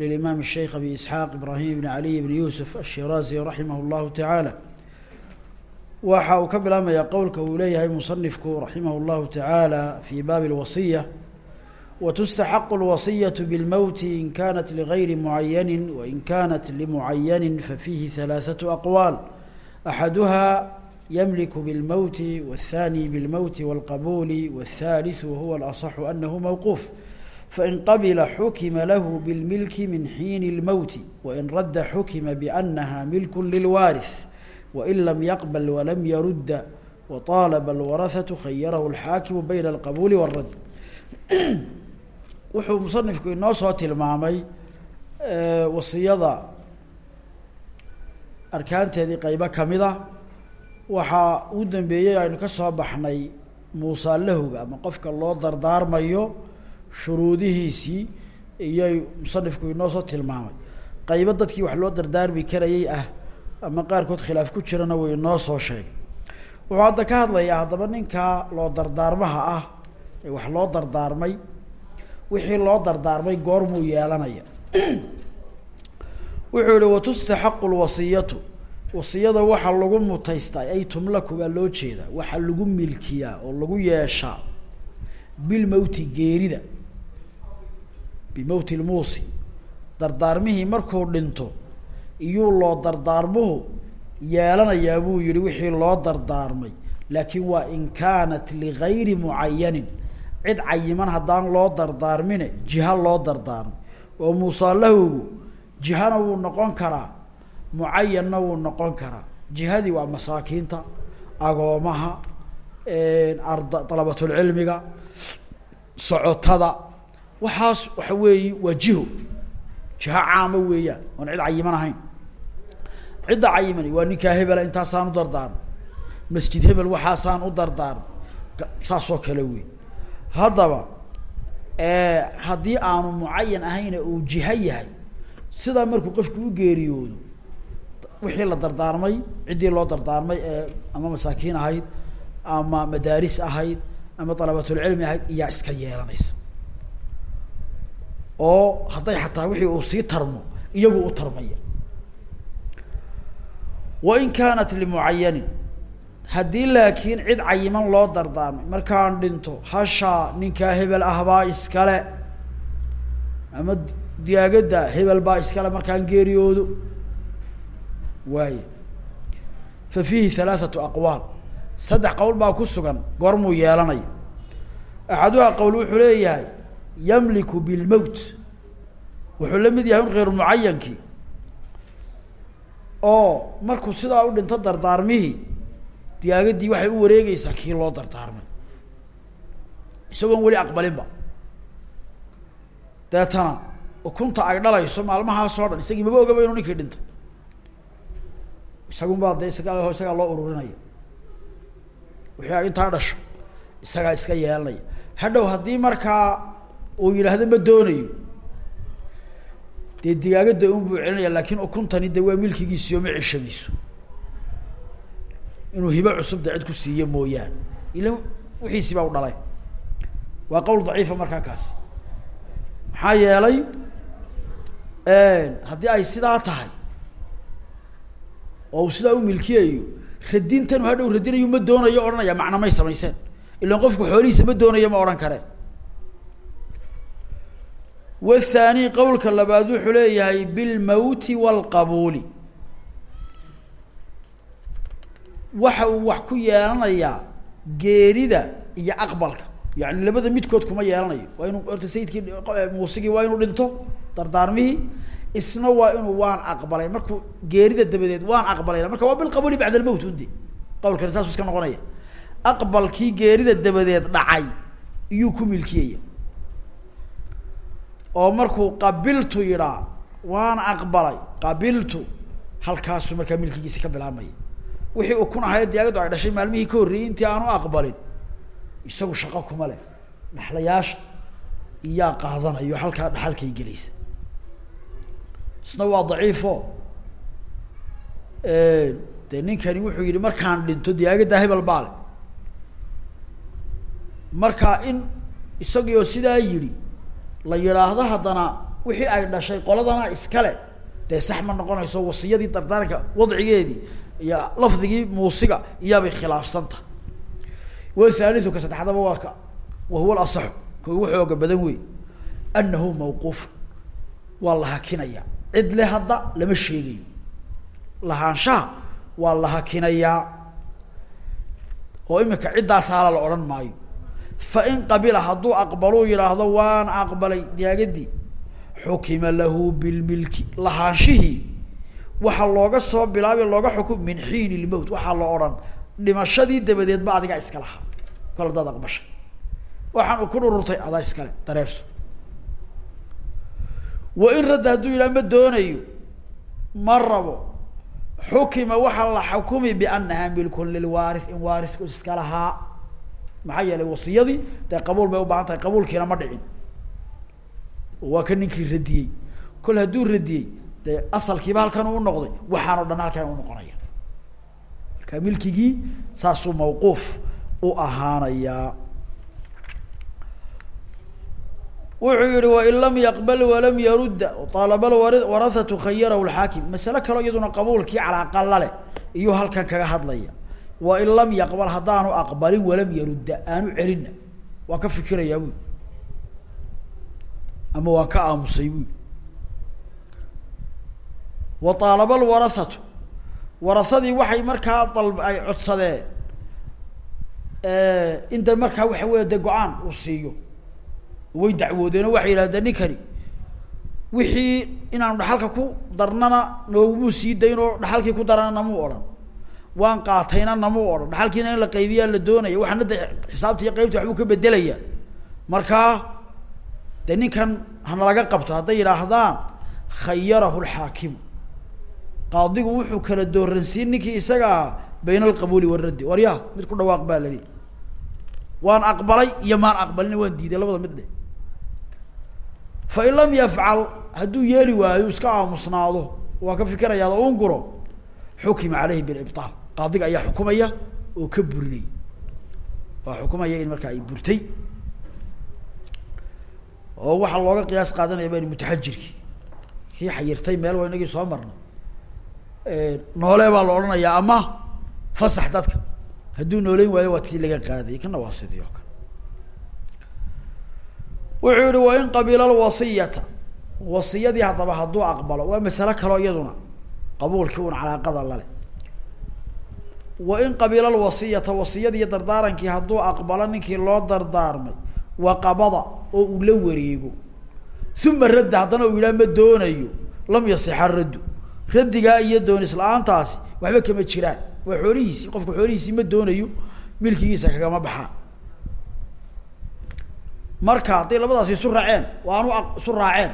للإمام الشيخ أبي إسحاق إبراهيم بن علي بن يوسف الشيرازي رحمه الله تعالى waxa uu ka bilaabmayaa qowlka uu leeyahay musanifku raximah اllahu taعaalى fi baabi اlwasiya wtustaxaqu اlwasiyaة bاlmowti in kanat ligayri mucayani wain kanat limucayani fafiihi ثalaaثaة aqwaal axaduha ymliku bاlmowti wالthani bاlmowti wاlqabuuli wالthaliث wahuwa اlaصxu anahu mawquuf fain qabila xukima lahu bاlmilki min xiini اlmowti wain radda xukima bأnaha milk lilwaariث wain lam yaqbal walam yarudda waطaalaba alwaraثaةu khayarahu اlxaakimu bayna alqabuuli wاrad wuxuu musanifku inoo soo tilmaamay wasiyada arkaanteedii qeybo kamid a waxaa ugu dambeeyey aynu ka soo baxnay muusaalahowga ama qofka loo dardaarmayo shuruudihiisii iyay musanifku inoo soo tilmaamay. Qeybo dadkii wax loo dardaarmi karayay ah ama qaarkood khilaaf ku jirana way inoo soo sheegay. Wuxuu hadda ka hadlayaa haddaba ninkaa loo dardaarmaha ah ee wax loo dardaarmay wixii loo dardaarmay goormuu yeelanaya. Wuxuu yihi watustaxaqu lwasiyatu wasiyada waxa lagu mutaystaa ay tumlaku baa loo jeedaa. Waxa lagu milkiyaa oo lagu yeeshaa. Bilmowti geerida bimowti lmuusi dardaarmihii markuu dhinto iyuu loo dardaarmuhu yeelanayaa buu yihi wixii loo dardaarmay. Laakiin waa in kaanat ligayri mucayanin cid cayiman haddaan loo dardaarmine jiha loo dardaarmay. Oo muusaalahowgu jihana wuu noqon karaa mucayanna wuu noqon karaa. Jihadii waa masaakiinta agoomaha arda dalabatulcilmiga socotada waxaas waxa weeyi waa jiho. Jiho caama weeyaan oon cid cayiman ahayn. Cidda cayimani waa ninkaa hebela intaasaan u dardaarmay masjid hebel waxaasaan u dardaarmay saas oo kale wey haddaba haddii aanu mucayan ahayna uu jiho yahay sidaa markuu qofku u geeriyoodo wixii la dardaarmay ciddii loo dardaarmay ee ama masaakiin ahayd ama madaaris ahayd ama dalabatulcilmi ahayd iyaa iska yeelanaysa oo hadday xataa wixii uu sii tarmo iyagu u tarmaya. Wain kaanat limucayanin haddii laakiin cid cayiman loo dardaarmay markaan dhinto hashaa ninkaa hebel ah baa iskale. Ama diyaagadda hebel baa iskale markaan geeriyoodo. Waaye. Fa fiihi halaathatu aqwaal. Saddex qowl baa ku sugan goormuu yeelanaya axaduha qowl wuxuu leeyahay yamliku bilmowt. Wuxuu la mid yahay un khayru mucayankii oo markuu sidaa u dhinto dardaarmihii diyaagadii waxay u wareegeysaa kii loo dardaarmay. Isagoon weli aqbalinba. Deetana ukunta ay dhalayso maalmahaasoo dhan isagii maba ogaba inuu ninkii dhintay isagun baa de isaga isagaa loo ururinaya. Wixii ay intaa dhasho isagaa iska yeelanaya hadhow haddii markaa uu yidhaahdo ma doonayo. Dee digaagadda un buu celinaya laakin ukuntani de waa milkigiisiyo ma ceshamayso inuu hibo cusub de cid ku siiyo mooyaane. Ila wixiisii baa u dhalay. Waa qowl daciifa markaa kaasi maxaa yeelay haddii ay sidaa tahay oo uu sidaa u milkiyayo radintanu hadhow radinayu ma doonayo odhanaya macna may samayseen. Ilan qofku xoolihiisa ma doonayo ma odhan kare wthaani qowlka labaad wuxuu leeyahay bilmowti wاlqabuuli waxa uu wax ku yeelanayaa geerida iyo aqbalka yani labada midkood kuma yeelanayo waa inuu horta sayidkii muusigii waa inuu dhinto dardaarmihii isna waa inuu waan aqbalay markuu geerida dabadeed waan aqbalayna marka waa bilqabuuli bacd almowt unde qawlkani saasu iska noqonaya aqbalkii geerida dabadeed dhacay iyuu ku milkiyaya oo markuu qabiltu yidhaa waan aqbalay. Qabiltu halkaasuu markaa milkigiisi ka bilaabmaya wixii ukun ahayd diyaagadu ay dhashay maalmihii ka horreeyey intii aanu aqbalin isagu shaqo kuma leh. Dhaxlayaasha iyaa qaadanayo halkaa dhaxalkay gelaysa isna waa daciifo. Dee ninkani wuxuu yihi markaan dhinto diyaagadda hebel baale. Marka in isagii sidaa yidhi la yidhaahdo haddana wixii ay dhashay qoladana iskale. Dee sax ma noqonayso wasiyadii dardaaranka wadcigeedii iyo lafdigii muusiga iyaabay khilaafsan tahay wathalithu ka saddexaadaba waa ka. Wa huwa alasaxu ka ugu xooga badan wey anahu mawquuf. Waa la hakinaya. Cid le hadda lama sheegayo lahaanshaha waa la hakinayaa. Oo imika ciddaasaala la odhan maayo fa in qabila hadduu aqbaluu yidhaahdo waan aqbalay diyaagadii xukima lahu bilmilki lahaanshihii waxaa looga soo bilaabi looga xukum min xiin ilmowt waxaa la odhan dhimashadii dabadeed ba adigaa iska lahaa kol hadaad aqbashay waxaan ku dhururtay adaa iskale dareerso wa in radda hadduu yidhaha ma doonayo ma rabo xukima waxaa la xukumi bianaha milkun lilwaari in waarisku iska lahaa maxaa yeelay wasiyadii dee qabuul bay ubaahan tahay qabuulkiina ma dhicin. Waa ka ninkii radiyey. Kol hadduu radiyey dee asalkiiba halkan uu noqday waxaan o dhan halkan u noqonaya. Marka milkigii saasuu mawquuf u ahaanayaa wuxuu yihi wain lam yaqbal walam yarudda. Aalaba warahatu khayarahu lxaakim masale kaleo iyaduna qabuulkii calaaqala leh iyo halkan kaga hadlaya wain lam yaqbal haddaanu aqbalin walam yarudda aanu celina waan ka fikirayaa buy ama waan ka aamusay buy wa aalaba lwarahatu warahadii waxay markaa dalb ay codsadeen inta markaa waxa weya de go'aan uu siiyo. Way dacwoodeen oo waxay yidhahdeen ninkani wixii inaanu dhaxalka ku darnana noogumuu sii dayn oo dhaxalkii ku darana namuu odhan waan qaatayna namuu odhan dhaxalkiina in la qaybiyaa la doonaya waxaana de xisaabta iyo qaybta waxbuu ka bedelaya markaa de ninkan hana laga qabto hadday yidhaahdaan khayarahu lxaakimu qaadigu wuxuu kala dooransiin ninkii isagaa bayna alqabuuli waraddi warya mid ku dhawaaq baa lali waan aqbalay iyo maan aqbalina waan diiday labada mid dhe fain lam yafcal hadduu yeeli waayo iska aamusnaado. Waan ka fikirayaad oo un guro xukima caleyhi bilibtaal qaadiga ayaa xukumaya oo ka burinaya waa xukumaya in markaa ay burtay. Oo waxaa looga qiyaas qaadanaya ban mutaxajirkii kii xayirtay meel waa inagii soo marnay. Noole baa la odhanayaa ama fasax dadka. Hadduu nooleyn waayo waa tii laga qaadayay kana waa sidii oo kale. Wuxuu yihi wain qabila lwasiyata wasiyadii haddaba hadduu aqbalo waa masalo kaloo iyaduna qabuulkii un calaaqada lale wain qabila lwasiyata wasiyadii iyo dardaarankii hadduu aqbalo ninkii loo dardaarmay wa qabada oo uu la wareego. Uma radda haddana uu yidhaha ma doonayo. Lam yasixa raddu. Raddigaa iyo doonis la'aantaasi waxba kama jiraan. Waa xoolihiisii qofka xoolihiisii ma doonayo milkigiisa kagama baxaan. Marka hadday labadaasi isu raaceen waanu isu raaceen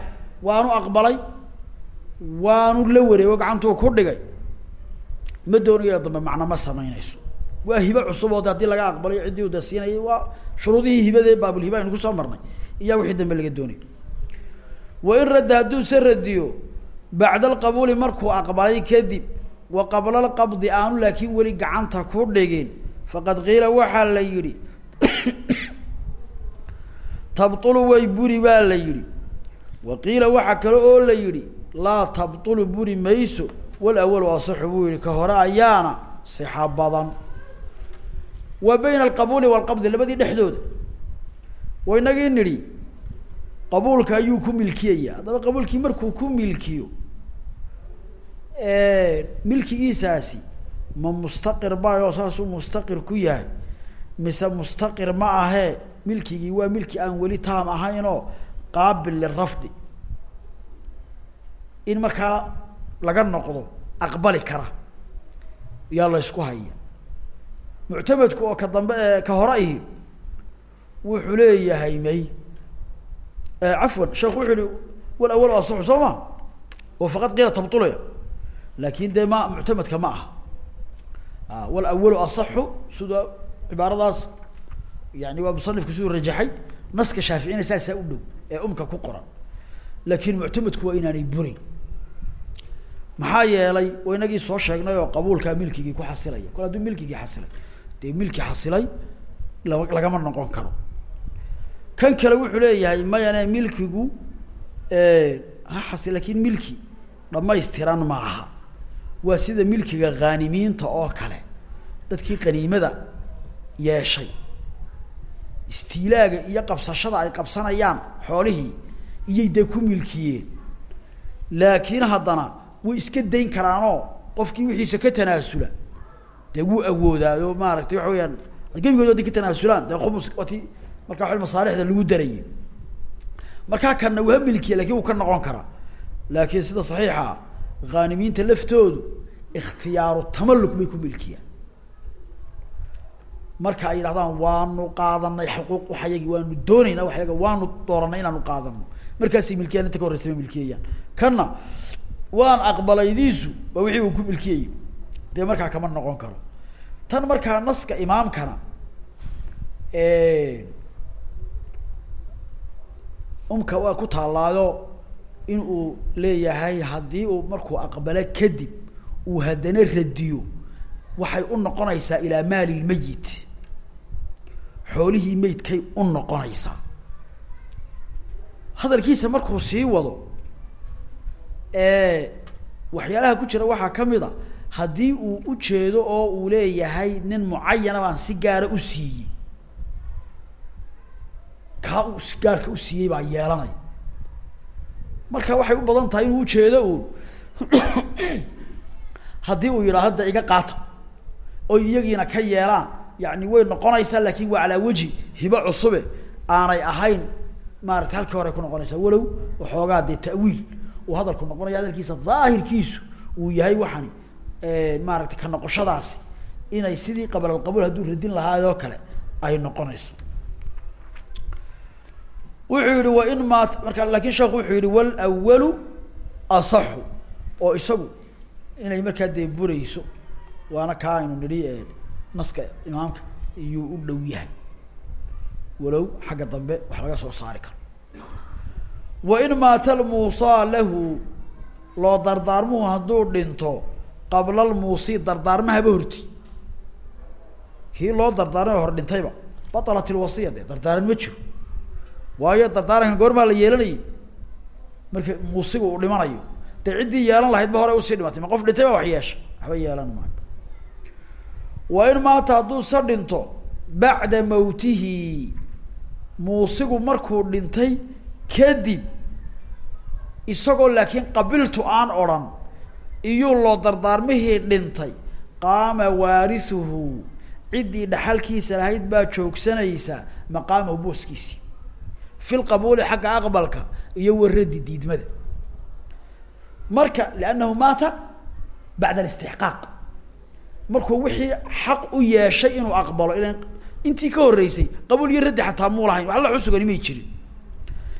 waanu aqbalay waanu la wareego gacantuu ku dhigay ma doonayo dambe macna ma samaynayso. Waa hibe cusub oo de haddii laga aqbalayo ciddii u da siinayay waa shuruudihii hibadee baabulhiba aynu ku soo marnay. Iyaa wixii dambe laga doonay wain radda hadduu se radiyo bacda alqabuuli markuu aqbalay kadib wa qabla alqabdi aanu laakiin weli gacanta ku dhigin faqad qiila waxaa la yidhi tabtulu way buri baa la yidhi. Wa qiila waxaa kale oo la yidhi laa tabtulu buri mayso wal awalu asaxu buu yihi ka hore ayaana sixa badan. Wa bayna alqabuuli waalqabdi labadii dhexdooda. Waynagii nidhi qabuulka ayuu ku milkiyaya haddaba qabuulkii markuu ku milkiyo milkigiisaasi ma mustaqir baayoo saasuu mustaqir ku yahay. Mise mustaqir ma ahee milkigii waa milki aan weli taam ahaynoo qaabil lirafdi in markaa laga noqdo aqbali kara. Yaa la haya muctamadku oo ka dambe ka hore ihi wuxuu leeyahay may cafwan sheekhu wuxuu yihi wal awal asaxu soo ma oo faqad qiila tabtulaya laakin dee ma muctamadka ma aha. Walawalu asaxu sida cibaaradaas yani waa musanifku siduu rajaxay naska shaaficina saasaa u dhow ee umka ku qoran. Laakin muctamadku waa inaanay burin maxaa yeelay wa inagii soo sheegnay oo qabuulkaa milkigii ku xasilaya kol hadduu milkigii xasilay. Dee milki xasilay lama lagama noqon karo. Kan kale wuxuu leeyahay mayane milkigu ha xasil laakiin milki dhamaystiran ma aha waa sida milkiga khaanimiinta oo kale. Dadkii qaniimada yeeshay. Istiilaaga iyo qabsashada ay qabsanayaan xoolihii iyay dee ku milkiyeen. Laakiin haddana way iska dayn karaanoo qofkii wixiisa ka tanaasula. Dee wuu awoodaayo maaragtay waxa weyaan gebigood haday ka tanaasulaan dee khumus wati markaa wa masaalixda lagu darayay markaa kanna waa milkiya laakiin wuu ka noqon karaa. Laakiin sida saxiixa khaanimiinta laftoodu ikhtiyaaru tamalluk bay ku milkiyaan marka ay yidhahdaan waanu qaadanay xuquuq waxayagi waanu doonaynaa waxyaga waanu dooranay inaanu qaadano markaasay milkiyaan inta ka horreysa ma waan aqbalaydiisu waa wixii uu ku milkiyayay dee markaa kama noqon karo. Tan markaa naska imaamkana umka waa ku taallaayo in uu leeyahay haddii uu markuu aqbalo kadib uu haddana radiyo waxay u noqonaysaa ilaa maali lmeyit xoolihii meydkay u noqonaysaa. Hadalkiisa markuu sii wado waxyaalaha ku jira waxaa ka mid a. Haddii uu ujeedo oo uu leeyahay nin mucayana baan si gaara u siiyey. Kaa uu si gaarka u siiyey baa yeelanaya marka waxay u badan tahay inuu ujeedo uun. Haddii uu yidhaah hadda iga qaata oy iyagiina ka yeelaan yani way noqonaysaa laakiin waa calaa weji hibo cusube aanay ahayn maarata halkii hore ku noqonaysaa walow waxoogaa dee ta'wiil uu hadalku noqonaya hadalkiisa daahirkiisu uu yahay waxani maaragtay ka noqoshadaasi inay sidii qablalqabuul hadduu radin lahaayoo kale ay noqonayso. Wuxuu yihi wain maat marka laakiin sheekhu wuxuu yihi walawalu asaxu oo isagu inay markaa dee burayso waana kaa aynu nidhi naska imaamka iyuu u dhow yahay. Walow xagga dambe wax laga soo saari karo wain maata lmuusaa lahu loo dardaarmuhu hadduu dhinto qabla lmuusi dardaarmahaba horti kii loo dardaarmay hor dhintayba batalat ilwasiya dee dardaaran ma jiro waayo dardaaranka goormaa la yeelanayay marka muusiga uu dhimanayo dee ciddii yeelan lahayd ba hore u sii dhimatay ma qof dhintay ba wax yeesha waxba yeelan maayo wa in maata hadduu sa dhinto bacda mawtihi muusigu markuu dhintay kadib isagoo laakiin qabiltu aan odrhan iyuu loo dardaarmihii dhintay. Qaama waarisuhu ciddii dhaxalkiisa lahayd baa joogsanaysa maqaamahu booskiisi. Fi lqabuuli xagga aqbalka iyo waradi diidmada. Marka liannahu maata bacda alistixqaaq. Markuu wixii xaq u yeeshay inuu aqbalo ilan intii ka horreysay qabuul iyo raddi xataa muu lahayn wax la xusugani may jirin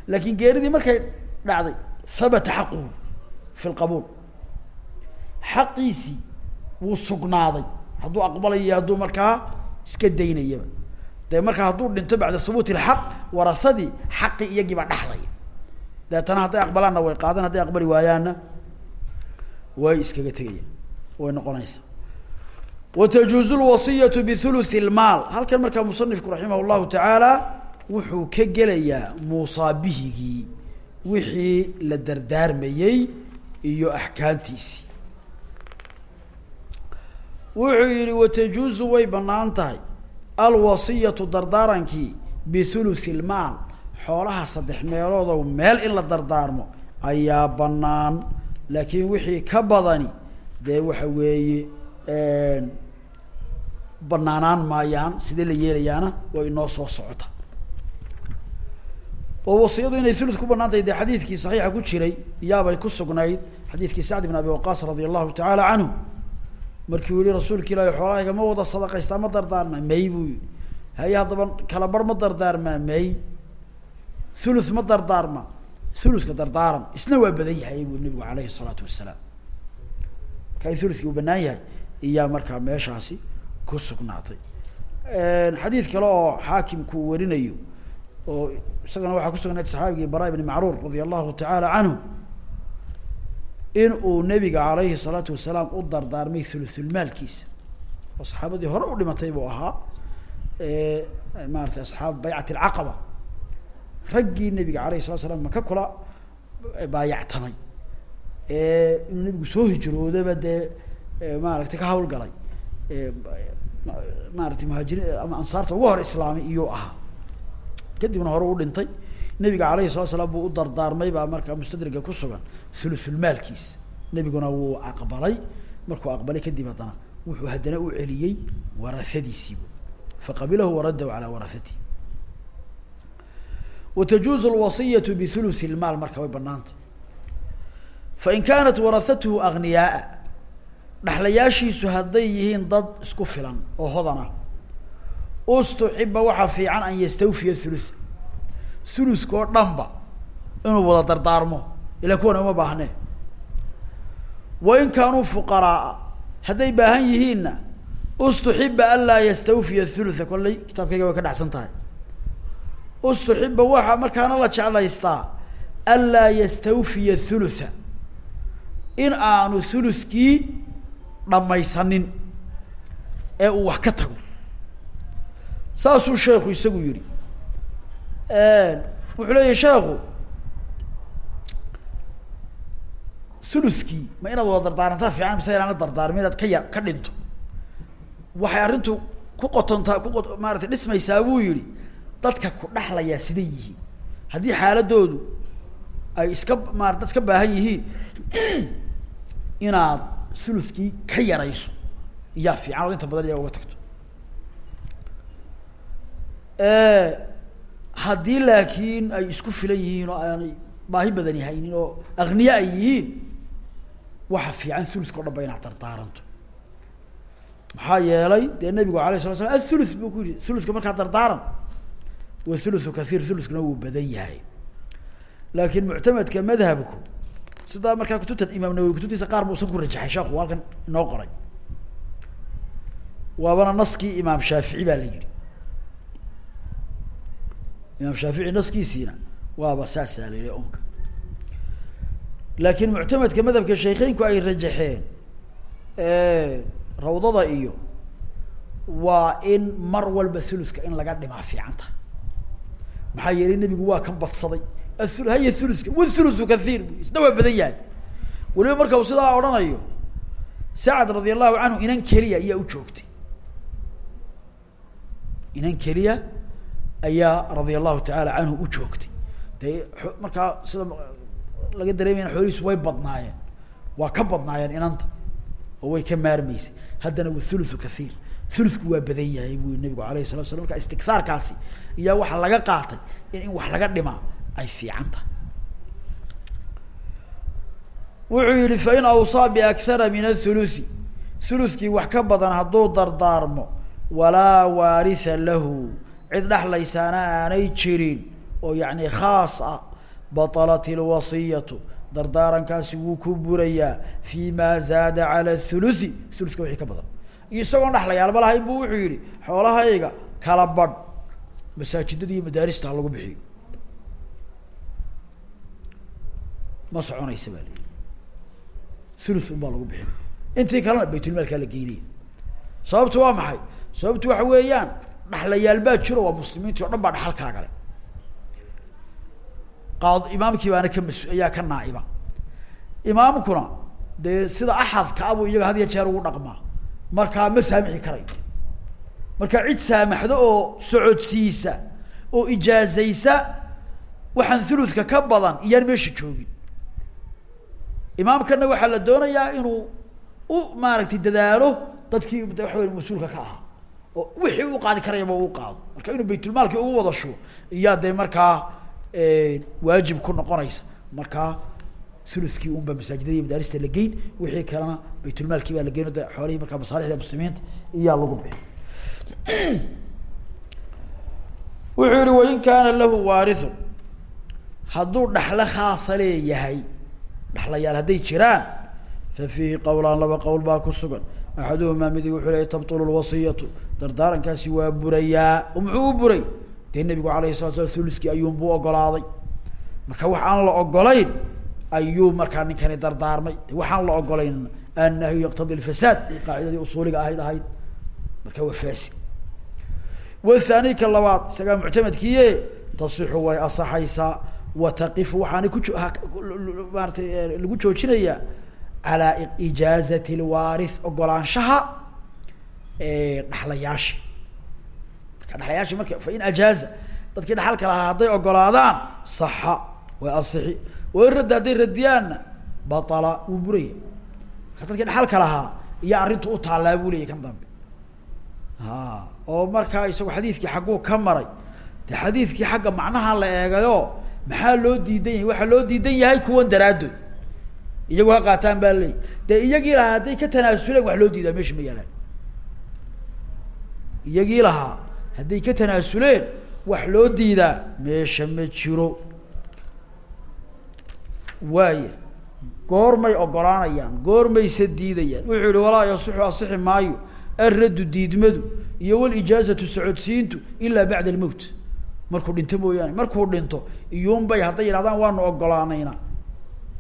laakiin geeridii markay dhacday habata xaquhu fi lqabuul xaqiisii wuu sugnaaday. Hadduu aqbalayo hadduu markaa iska daynayaba. Dee markaa hadduu dhinto bacda hubuuti ilxaq warahadii xaqi iyagiibaa dhaxlaya deetana hadday aqbalaanna way qaadan hadday aqbali waayaanna way iskaga tegayaan way noqonaysaa. Watajuuzu lwasiyatu bihuluthi lmaal halkan markaa musanifku raximah llahu tacaala wuxuu ka gelayaa muusaabihigii wixii la dardaarmayey iyo axkaamtiisii. Wuxuu yihi watajuuzu way bannaan tahay. Alwasiyatu dardaarankii bihuluthi lmaal xoolaha saddex meeloodow meel in la dardaarmo ayaa banaan laakiin wixii ka badani dee waxa weeye banaanaan maayaan sidee la yeelayaana? Way inoo soo socota oo wasiyadu inay thuluth ku bannaan tahay dee xadiidkii saxiixa ku jiray yaabay ku sugnayd xadiidkii sacd ibn abi waqaas radia allahu tacaala canhu markii uu yihi rasuulka ilaahi xoolahayga ma wada sadaqaystaa ma dardaarmaa may buu yihi haye haddaba kala bar ma dardaarmaa may thuluth ma dardaarmaa thuluska dardaaran isna waa badan yahay buu nabigu alayhi الsalaatu wasalaam marka in banaan yahay iyaa markaa meeshaasi ku sugnaatay xadiid kale oo xaakimku uu warinayo oo isagana waxaa kusugnayd saxaabigii bara ibn macruur radia allahu tacaala canhu in uu nabiga alayhi الsalaatu wasalaam u dardaarmay thuluthulmaalkiisa oo saxaabadii hore u dhimatay buu ahaa maarata asxaab baycat alcaqaba raggii nabiga alayh salatu slam maka kula baayactamay. Inuu nabigu soo hijroodaba dee maaragtay ka hawlgalay. Maaratay muhaajiriin ama ansaarta ugu hor islaamay iyuu ahaa kadibna hore u dhintay. Nabiga alayhi salatu salaam buu u dardaarmay baa markaa mustadriga ku sugan thuluthulmaalkiisa nabiguna wuu aqbalay. Markuu aqbalay kadib haddana wuxuu haddana u celiyey warahadiisiibu faqabilahu waraddahu calaa warahatihi watajuuzu lwasiyatu bihuluthi lmaal marka way banaantay fain kaanat warahatuhu agniyaaa dhaxlayaashiisu hadday yihiin dad isku filan oo hodan ustuxiba waxaa fiican an yastawfiya thulutha thuluska oo dhanba inuu wada dardaarmo ilaa kuwana uma baahnee wain kaanuu fuqaraaa hadday baahan yihiinna ustuxiba an laa yastawfiya thulutha kollay kitaabkayga way ka dhacsan tahay. Ustuxiba waxaa markaana la jeclaystaa an laa yastawfiya thulutha. In aanu thuluskii dhamaysanin ee uu wax ka tago saasuu sheekhu isagu yihi wuxuu leeyahy sheekhu thuluskii ma inaad wada dardaarantaa fiican mise inaana dardaarmin inaad ka ya ka dhinto. Waxay arrintu ku qotontaa ku qo maaratay dhismaysaa buu yihi dadka ku dhaxlayaa siday yihiin. Haddii xaaladoodu ay iska maar dad iska baahan yihiin inaad thuluskii ka yarayso iyaa fiican oo inta badan iyaga uga tagto haddii laakiin ay isku filan yihiin oo aanay baahi badani haynin oo akniye ay yihiin waxa fiican thuluska o dhan ba inaad dardaaranto maxaa yeelay dee nabigu alay sala slam athuluth buu ku yihi thuluska markaa dardaaran wa thuluthu kathiir thuluskuna wuu badan yahay. Laakiin muctamadka madhabku sidaa markaa kutubtan imaam nawowi kutubtiisa qaar buusan ku rajaxay sheekhu halkan inoo qoray. Waabana naskii imaam shaafici baa la yihi imaam shaafici naskiisiina. Waaba saasaa la yihi onka laakiin muctamadka madhabka sheikeynku ay rajaxeen rawdada iyo waa in mar walba thuluska in laga dhimaa fiicanta. Maxaa yeelay nebigu waa ka badsaday. Aul haya thuluska wthuluthu kathiir bu waa badan yahay. Weliba marka uu sidaa odhanayo sacad radi allahu canhu inan keliya ayaa u joogtay. Inan keliya ayaa radia allahu tacaala canhu u joogtay. Dee markaa sida laga dareemayana xoolihiisu way badnaayeen. Waa ka badnaayeen inanta oo way ka maarmeysay haddana wathuluthu kathiir thulusku waa badan yahay bu nabigu alayh salatu slam marka istikhaarkaasi iyaa waxaa laga qaatay in in wax laga dhimaa ay fiican tahay. Wuxuu yihi fain awsaa biakhara min athuluthi. Thuluskii wax ka badan hadduu dardaarmo walaa waaritha lahu cid dhexlaysaana aanay jirin oo yani khaas ah batalat ilwasiyatu dardaarankaasi wuu ku burayaa fi ma zaada cala thuluthi thuluska wixii ka badan. Iyo isagoon dhexlayaalba lahayn bu wuxuu yihi xoolahayga kala badh masaajidada iyo madaarista ha lagu bixiyo. Ma soconaysa baa lii thuluth un baa lagu bixinay intii kalena baytulmaalkaa la geynaya sababtu waa maxay? Sababtu waxa weeyaan dhaxlayaal baa jiro waa muslimiintii o dhan baa dhaxalkaa gale qaad imaamkii baana ka mas- ayaa ka naa'iba. Imaamkuna dee sida axadka abuu iyaga had ya jeer ugu dhaqmaa. Markaa ma saamixi karayo marka cid saamaxdo oo socodsiisa oo ijaazaysa waxaan thuluthka ka badan iyaan meesha joogin. Imaamkana waxaa la doonayaa inuu u maaragtay dadaalo dadkii de waxa wey mas'uulka ka ahaa oo wixii u qaadi karayaba u qaado. Marka inuu baytulmaalkii ugu wada shubo iyaa dee markaa waajib ku noqonaysa. Markaa thuluskii unba masaajidada iyo madaarista la geyn wixii kalena baytulmaalkii baa la geyn o de xoolihii markaa masaalixda muslimiinta iyaa lagu bixi. Wuxuu yihi wain kaana lahu waarithun. Hadduu dhaxlo khaasa leeyahay dhaxlayaal hadday jiraan fa fiihi qowlaan laba qowl baa ku sugan. Axaduhumaa midig wuxuu leeyay tabtulu lwasiyatu dardaarankaasi waa burayaa oo muxuu u buray? Dee nebigu alayhi salatu slam thuluskii ayuunbuu ogolaaday. Marka wax aan la ogolayn ayuu markaa ninkani dardaarmay. Waxaan la ogolayn annahyu yaqtadi lfasaad ay qaacidadii usuuliga ahayd ahayd. Marka waa fasid wathani labaad isagaa muctamadkiiye tasixu way asaxaysaa wa taqifu waxaana ku maaratay lagu joojinayaa calaa ijaazati lwaarith ogolaanshaha dhaxlayaasha marka dhaxlayaasha marka fain ajaaza dadkii dhaxalka lahaa hadday ogolaadaan saxa way asixi wain radda hadday radiyaanna batala wuu buraya. Marka dadkii dhaxalka lahaa iyo arrintu u taallaa buu leeyay kan dambe. Ha oo markaa isagu xadiidkii xagguu ka maray. De xadiidkii xagga macnaha la eegayo maxaa loo diidan yahay? Waxaa loo diidan yahay kuwan daraaddood. Iyagu ha qaataan baa leey dee iyagii lahaa hadday ka tanaasuleen wax loo diidaa meesha ma yaalaan iyagii lahaa hadday ka tanaasuleen wax loo diidaa meesha ma jiro. Waaya goormay ogolaanayaan goormayse diidayaan. Wuxuu yihi walaa yasixu asixi maayo alraddu diidmadu iyo walijaazatu socodsiintu ilaa bacda almowt. Markuu dhinto mooyaane markuu dhinto iyuunbay hadday yidhahdaan waanu ogolaanayna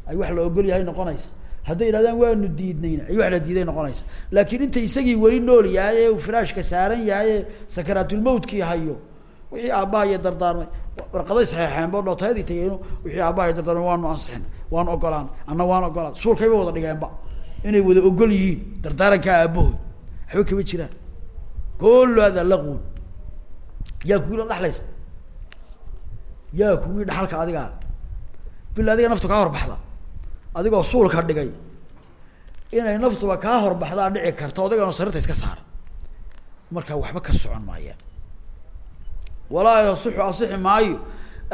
ay wax la ogol yahay noqonaysa hadday yidhahdaan waanu diidnayna ay wax la diiday noqonaysa. Laakiin inta isagii weli nool yahay ee uu firaashka saaran yahay ee sakaraatulmawtkii hayo wixii aabbaha iyo dardaarmay warqaday saxeexeen bo dhootayadii tageen wixii aabbaha iyo dardaarmay waanu ansixin waan ogolaan anna waan ogolaan. Suurkayba wada dhigeenba inay wada ogol yihiin dardaarankaa aabahood waxba kama jiraan. Kullu hada laqwun yaa kugi la dhaxlaysa. Yaa kugi dhaxalka adigaa bil adiga naftu kaa horbaxda adigoo suulka dhigay. Inay naftuba kaa horbaxdaa dhici karta odaygano sarirta iska saara markaa waxba ka socon maayaan walaa yasixu asixi maayo.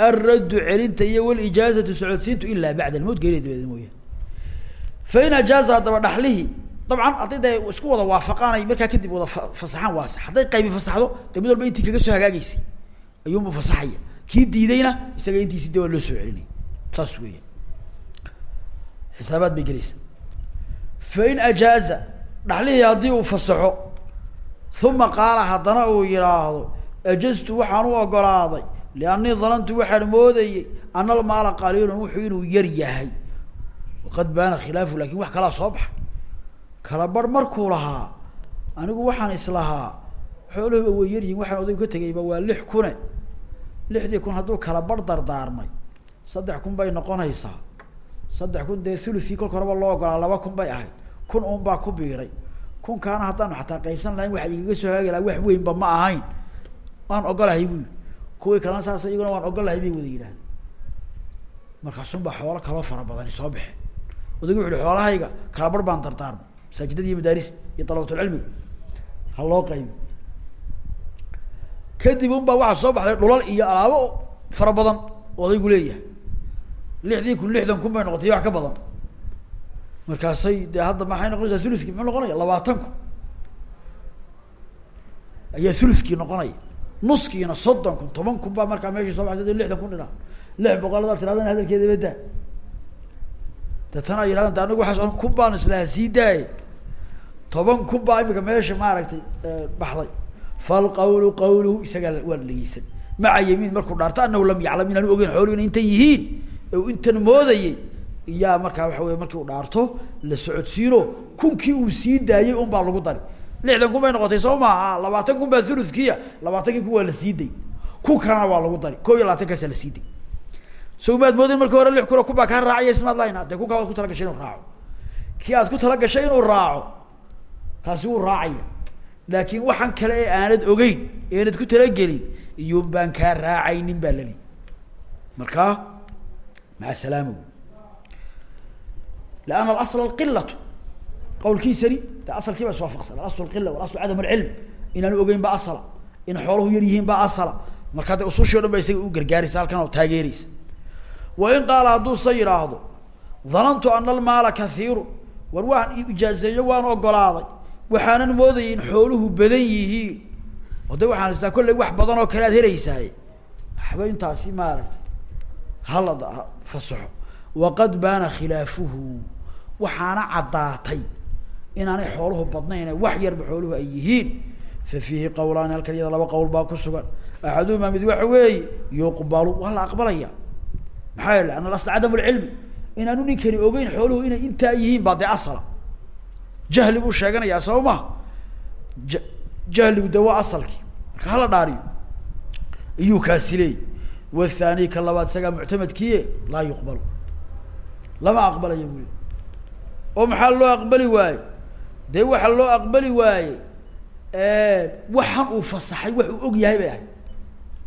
Alraddu celinta iyo walijaazatu socodsiintu ilaa bacda almowt geeriya dabadeed mooyaan fain ajaaza haddaba dhaxlihii dabcan hadday de isku wada waafaqaan ay markaa kadib wada fasaxaan waa sax hadday qaybi fasaxdo de mid intii kaga soo hagaagaysay ayuunbu fasaxaya. Kii diidayna isaga intiisi de waa loo soo celinaya saas weeyaan xisaabaad bay gelaysa. Fain ajaaza dhaxlihii haddii uu fasaxo uma qaala haddana uu yihaahdo ajaztu waxaan u ogolaaday liannii danantu waxaan moodayey ana almaala qaliilun wuxuu inuu yar yahay. Waqad baana khilaafu laakiin wax kalaa soo baxa. Kala bar markuu lahaa anigu waxaan islahaa xooluhuba way yaryihin waxaan odaygu ka tegayba waa lix kune lixdii kun hadduu kala dardaarmay saddex kun bay noqonaysaa saddex kun dee thuluthii kolka horeba loo ogolaa laba kun bay ahayd. Kun un baa ku biiray. Kunkaana haddaanu xataa qaybsan lahayn waxa igaga soo hagaagi laha wax weynba ma ahayn. Waan ogolahay buyi kuwii kalena saas iyaguna waan ogolahay bay wada yidhaahda markaasunbaa xoolo kaloo fara badani soo baxeen odaygu wuxu uhi xoolahayga kala bar baan dardaarmay masaajidada iyo madaaris iyo dalabatulcilmiga ha loo qaybi kadib un baa waxaa soo baxday dhulal iyo alaabo fara badan odaygu leeyahay lixdii kun lixdan kun bay noqotay wax ka badan. Markaasay de hadda maxay noqonaysaa thuluskii muxuu noqonaya? Labaatan kun. Ayaa thuluskii noqonaya nuskiina soddon kun toban kun baa markaa meeshii soo baxsay lixdan kun dhina lix boqol hadaad tirahdana hadalkeeda badaa deetana ay yidhahdaan de anigu waxaas kun baan islaha sii daaye toban kun baa imika meesha maaragtay baxday. Falqawlu qawluhu isagaa waa la dhegeysan maca yamiin markuu dhaarto anahu lam yaclam inaanu ogeyn xooluhu ina intan yihiin u intan moodayey iyaa markaa waxa wey markii u dhaarto la socodsiino kunkii uu sii daayey un baa lagu dari. Lixdan kun bay noqotay soo labaatan kun baa thuluthkiya labaatankii kun waa la sii day. Kun waa lagu dari ko iyo labaatan kaasa la sii day. So moodin markii hore lix kuna kun kaa raacaya ismaad lahayn dee kunkaa waad ku tala gashay inuu raaco. Kii aad ku tala gashay inuu raaco kaasi wuu raacaya. Laakin waxaan kale ee aanad ogeyn eenad ku talagelin iyuun baan kaa raacaynin baa lali markaa maca salaam an aal ilau qawlkiisani de asalkii ba iswaafaqsan alasl qila walasl cadam alcilm inaanu ogeyn ba asala in xooluhu yar yihiin ba asala markaa de usuushii o dhan ba isaga u gargaaraysa halkan oo taageeraysa wain qaala hadduu se yidhaahdo dhanantu ana almaala kaiiru war waan ijaazeeyo waan ogolaaday waxaanan moodayay in xooluhu badan yihiin oo de waxaan istaa kolley wax badan oo kale aad hala fasaxo. Waqad baana khilaafuhu waxaana caddaatay inaanay xooluhu badnayn wax yarba xooluhu ay yihiin. Fa fiihi qawlaani halkan iyada laba qowl baa ku sugan. Axaduhumaa mid waxa weeye yuqbalu waa la aqbalaya. Maxaa yeele an alasl cadam lcilmi inaanu ninkani ogeyn xooluhu inay intaa yihiin baa dee asala. Jahli buu sheeganayaa soo ma ja jahligu de waa asalkii. Marka hala dhaariyo. Iyuu kaasi wathani ka labaad isagaa muctamadkiie laa yuqbalu lama aqbalayo buli oo maxaa loo aqbali waaye dee waxa loo aqbali waaye waxan uu fasaxay wax uu og yahay bay ahayd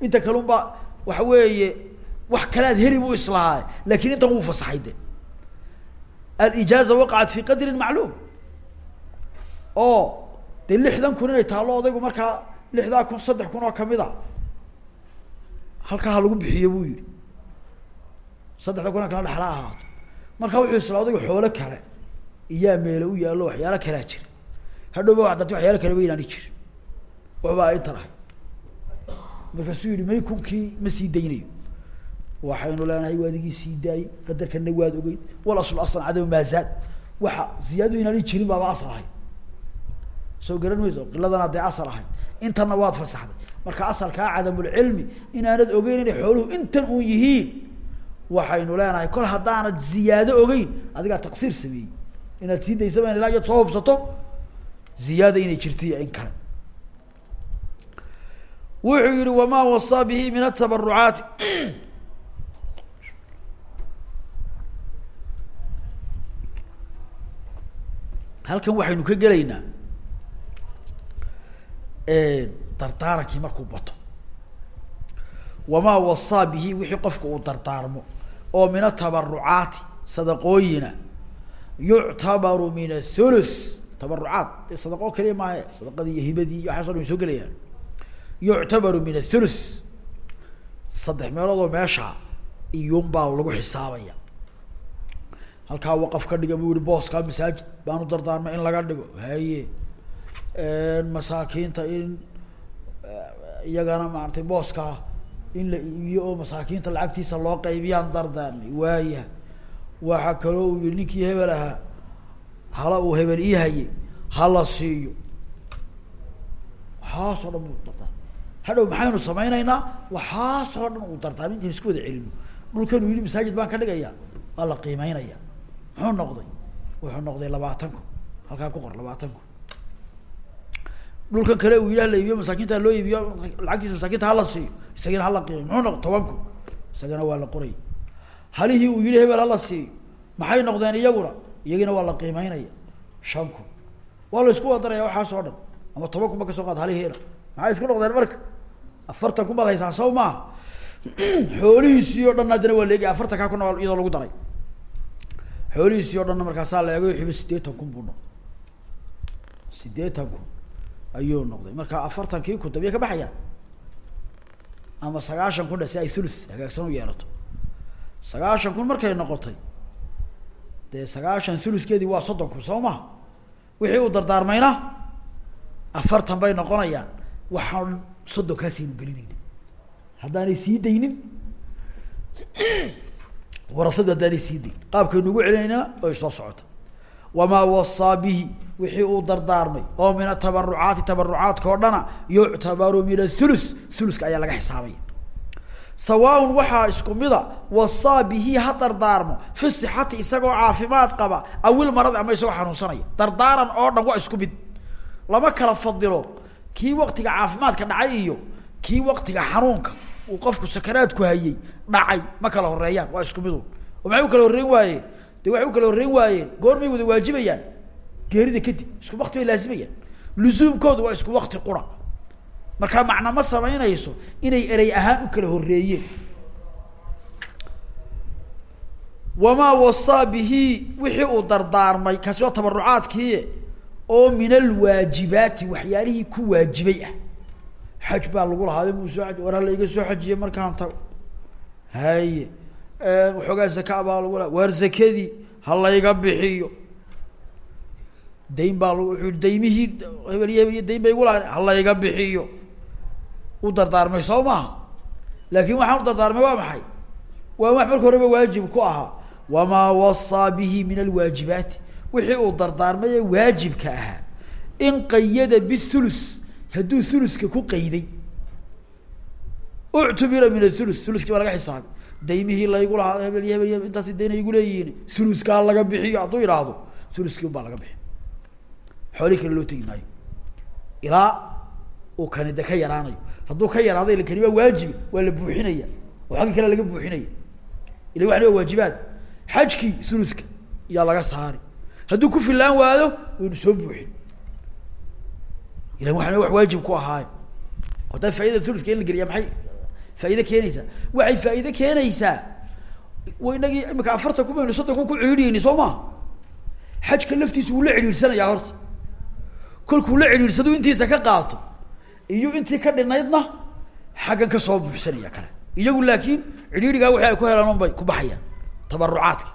inta kale un baa waxa weeye wax kale ad heli bu islahaay laakiin intan wuu fasaxay de alijaaza waqacat fi qadrin macluum oo dee lixdan kun inay taalo odaygu markaa lixdaa kun saddex kun oo ka mid a halkaa ha lagu bixiyo buu yihi saddexda kuna kala dhexla ahaato. Markaa wuxuu isla xoolo kale iyaa meele u yaallo waxyaalo kalaa jira. Hadhowba wa dati waxyaalo kale ba inaani jirin. Waxbaa inta lahay markaasuu yihi may kunkii ma sii daynayo. Waxaynu leenahay waadigii sii daayey qadarkana waad ogeyd. Wal aslu aslan cadam maazaad waxa ziyaadadu inaani jirin baaba asal ahay. Soo garan mayso qiladana dee asal ahay. Intana waad fasaxday marka asalkaa cadamulcilmi inaanad ogeyn inay xooluhu intan uun yihiin waxaynu leenahay kol haddaanad ziyaado ogeyn adigaa taqsiir sameeyey. Inaad sii daysaba ilaa iyaad soo hubsato ziyaada inay jirta iyo in kale. Wuxuu yihi wamaa wasaa bihi min atabarucaati halkan waxaynu ka gelaynaa dardaarankii markuu bato. Wamaa wasaa bihi wixii qofka uu dardaarmo oo min atabarucaati sadaqooyina. Yuctabaru min athuluth tabarucaat dee sadaqo kaliya maahe sadaqadii iyo hibadii iyo waxaas o dhan soo gelayaan. Yuctabaru min athuluth saddex meeloodoo meesha iyuun baa lagu xisaabaya. Halkaa waqaf ka dhiga buu yihi booskaa masaajid baanu dardaarmay in laga dhigo. Haye. Masaakiinta in iyagana maaragtay booskaa in la iibiyo oo masaakiinta lacagtiisa loo qaybiyaan dardaarmay waaya waxaa kaloo uu yihi ninkii hebel ahaa hala uu hebel ii hayay hala siiyo. Waxaasoo dhan bu dardaarmay hadhow maxaynu samaynaynaa? Waxaasoo dhan uu dardaarmay intan isku wada celino dhulkanuu yihi masaajid baan ka dhigaya waa la qiimeynaya. Muxuu noqday? Wuxuu noqday labaatan kun halkaa ku qor labaatan kun dhulkan kale uu yidhi hala iibiyo masaakinta haloo iibiyo lacagtiisa masaakinta hala siiyo isagana hala qiimay muxuu noqday toban kun isagana waa la qoray. Halihii uu yihi hebel hala siiyo maxay noqdeen iyaguna? Iyagiina waa la qiimeynaya shan kun waa la isku wadaraya waxaas oo dhan. Ama toban kun ba ka soo qaad halihiina maxay isku noqdeen marka? Afartan kun baad haysaa saw maaha xoolihiisii o dhan haddana waa laegaya afartan kaa kun iyadoo lagu daray. Xoolihiisii o dhanna markaasaa la eegay xiba siddeetan kun buu noqday. Siddeetan kun ayuu noqday. Marka afartankii kun dabiya ka baxayaan. Ama sagaashan kun dhe si ay thuluth hagaagsan u yeelato. Sagaashan kun markay noqotay dee sagaashan thuluthkeedii waa soddon kun soo maha wixii uu dardaarmayna afartan bay noqonayaan. Waxaan soddonkaasaynu gelinayna haddaanay sii daynin warasadu haddaanay sii dayn qaabkaynu ugu celinaynana ay soo socota wamaa wasaa bihi wixii uu dardaarmay. Oo min atabarucaati tabarucaadka o dhana yuctabaru min athuluth thuluska ayaa laga xisaabaya. Sawaaun waxaa isku mida wasaa bihi ha dardaarmo fi sixati isagoo caafimaad qaba awil maradi ama isagoo xanuunsanaya. Dardaaran oo dhan waa isku mid. Lama kala fadilo kii waktiga caafimaadka dhacay iyo kii waktiga xanuunka uu qofku sakaraadku hayey dhacay ma kala horeeyaan waa isku midu. Oo maxay kala horreyn waayeen de waxay u kala horreyn waayeen goormay wada waajibayaan. Geerida kadib isku wakti bay laazimayaan lusuumkoodu waa isku wakti qura. Markaa macna ma samaynayso inay erey ahaan u kala horreeyeen. Wamaa wasaa bihi wixii uu dardaarmay kaasi waa tabarucaadkii oo min alwaajibaati waxyaalihii ku waajibay ah. Xaj baa lagu lahaade mu soo aj war hala iga soo xajiye markaan tago. Haye waxoogaa zaka baa lagu laha waar zakadii ha layga bixiyo. Dayn baa lag wuxuu daymihii hebel iyo hebel iyo bay igu lahayn ha layga bixiyo. U dardaarmay soo maaha laakin waxaan u dardaarmay waa maxay? Waa wax marka horeba waajib ku ahaa. Wamaa wasaa bihi min alwaajibaati wixii uu dardaarmay ee waajibka ahaa. In qayada bithuluth hadduu thuluska ku qayday. Uctubira min athuluth thuluskii baa laga xisaabay daymihii laygu lahaa hebel iyo hebel iyo intaasi dayna igu leeyihiin. Thuluthkaa laga bixiyo hadduu idhaahdo thuluskii un baa laga bixi. Xooli kale loo tegi maayo. Ilaa uu kani de ka yaraanayo. Hadduu ka yaraado ila kani waa waajibi waa la buuxinaya. Oo xaggi kale laga buuxinaya. Ila waxani waa waajibaad. Xajkii thuluthka yaa laga saari. Hadduu ku filaan waayo waynu soo buuxin. Ilan waxana wax waajib ku ahaayo haddaa faa'idada thuluthka in la geliya maxay faa'iide keenaysaa waxay faa'iide keenaysaa waynagii imika afartan kun baynu soddon kun ku cidhiidhiyeyni soo maha xajka laftiisa wuu la cidhiidhsanayaa horta. Kolkuu la cidhiidhsadu intiisa ka qaato. Iyo intii ka dhinaydna xaggan ka soo buuxsanaya kale. Iyagu laakiin cidhiidhigaa wixii ay ku helaan bay ku baxayaan tabarucaadka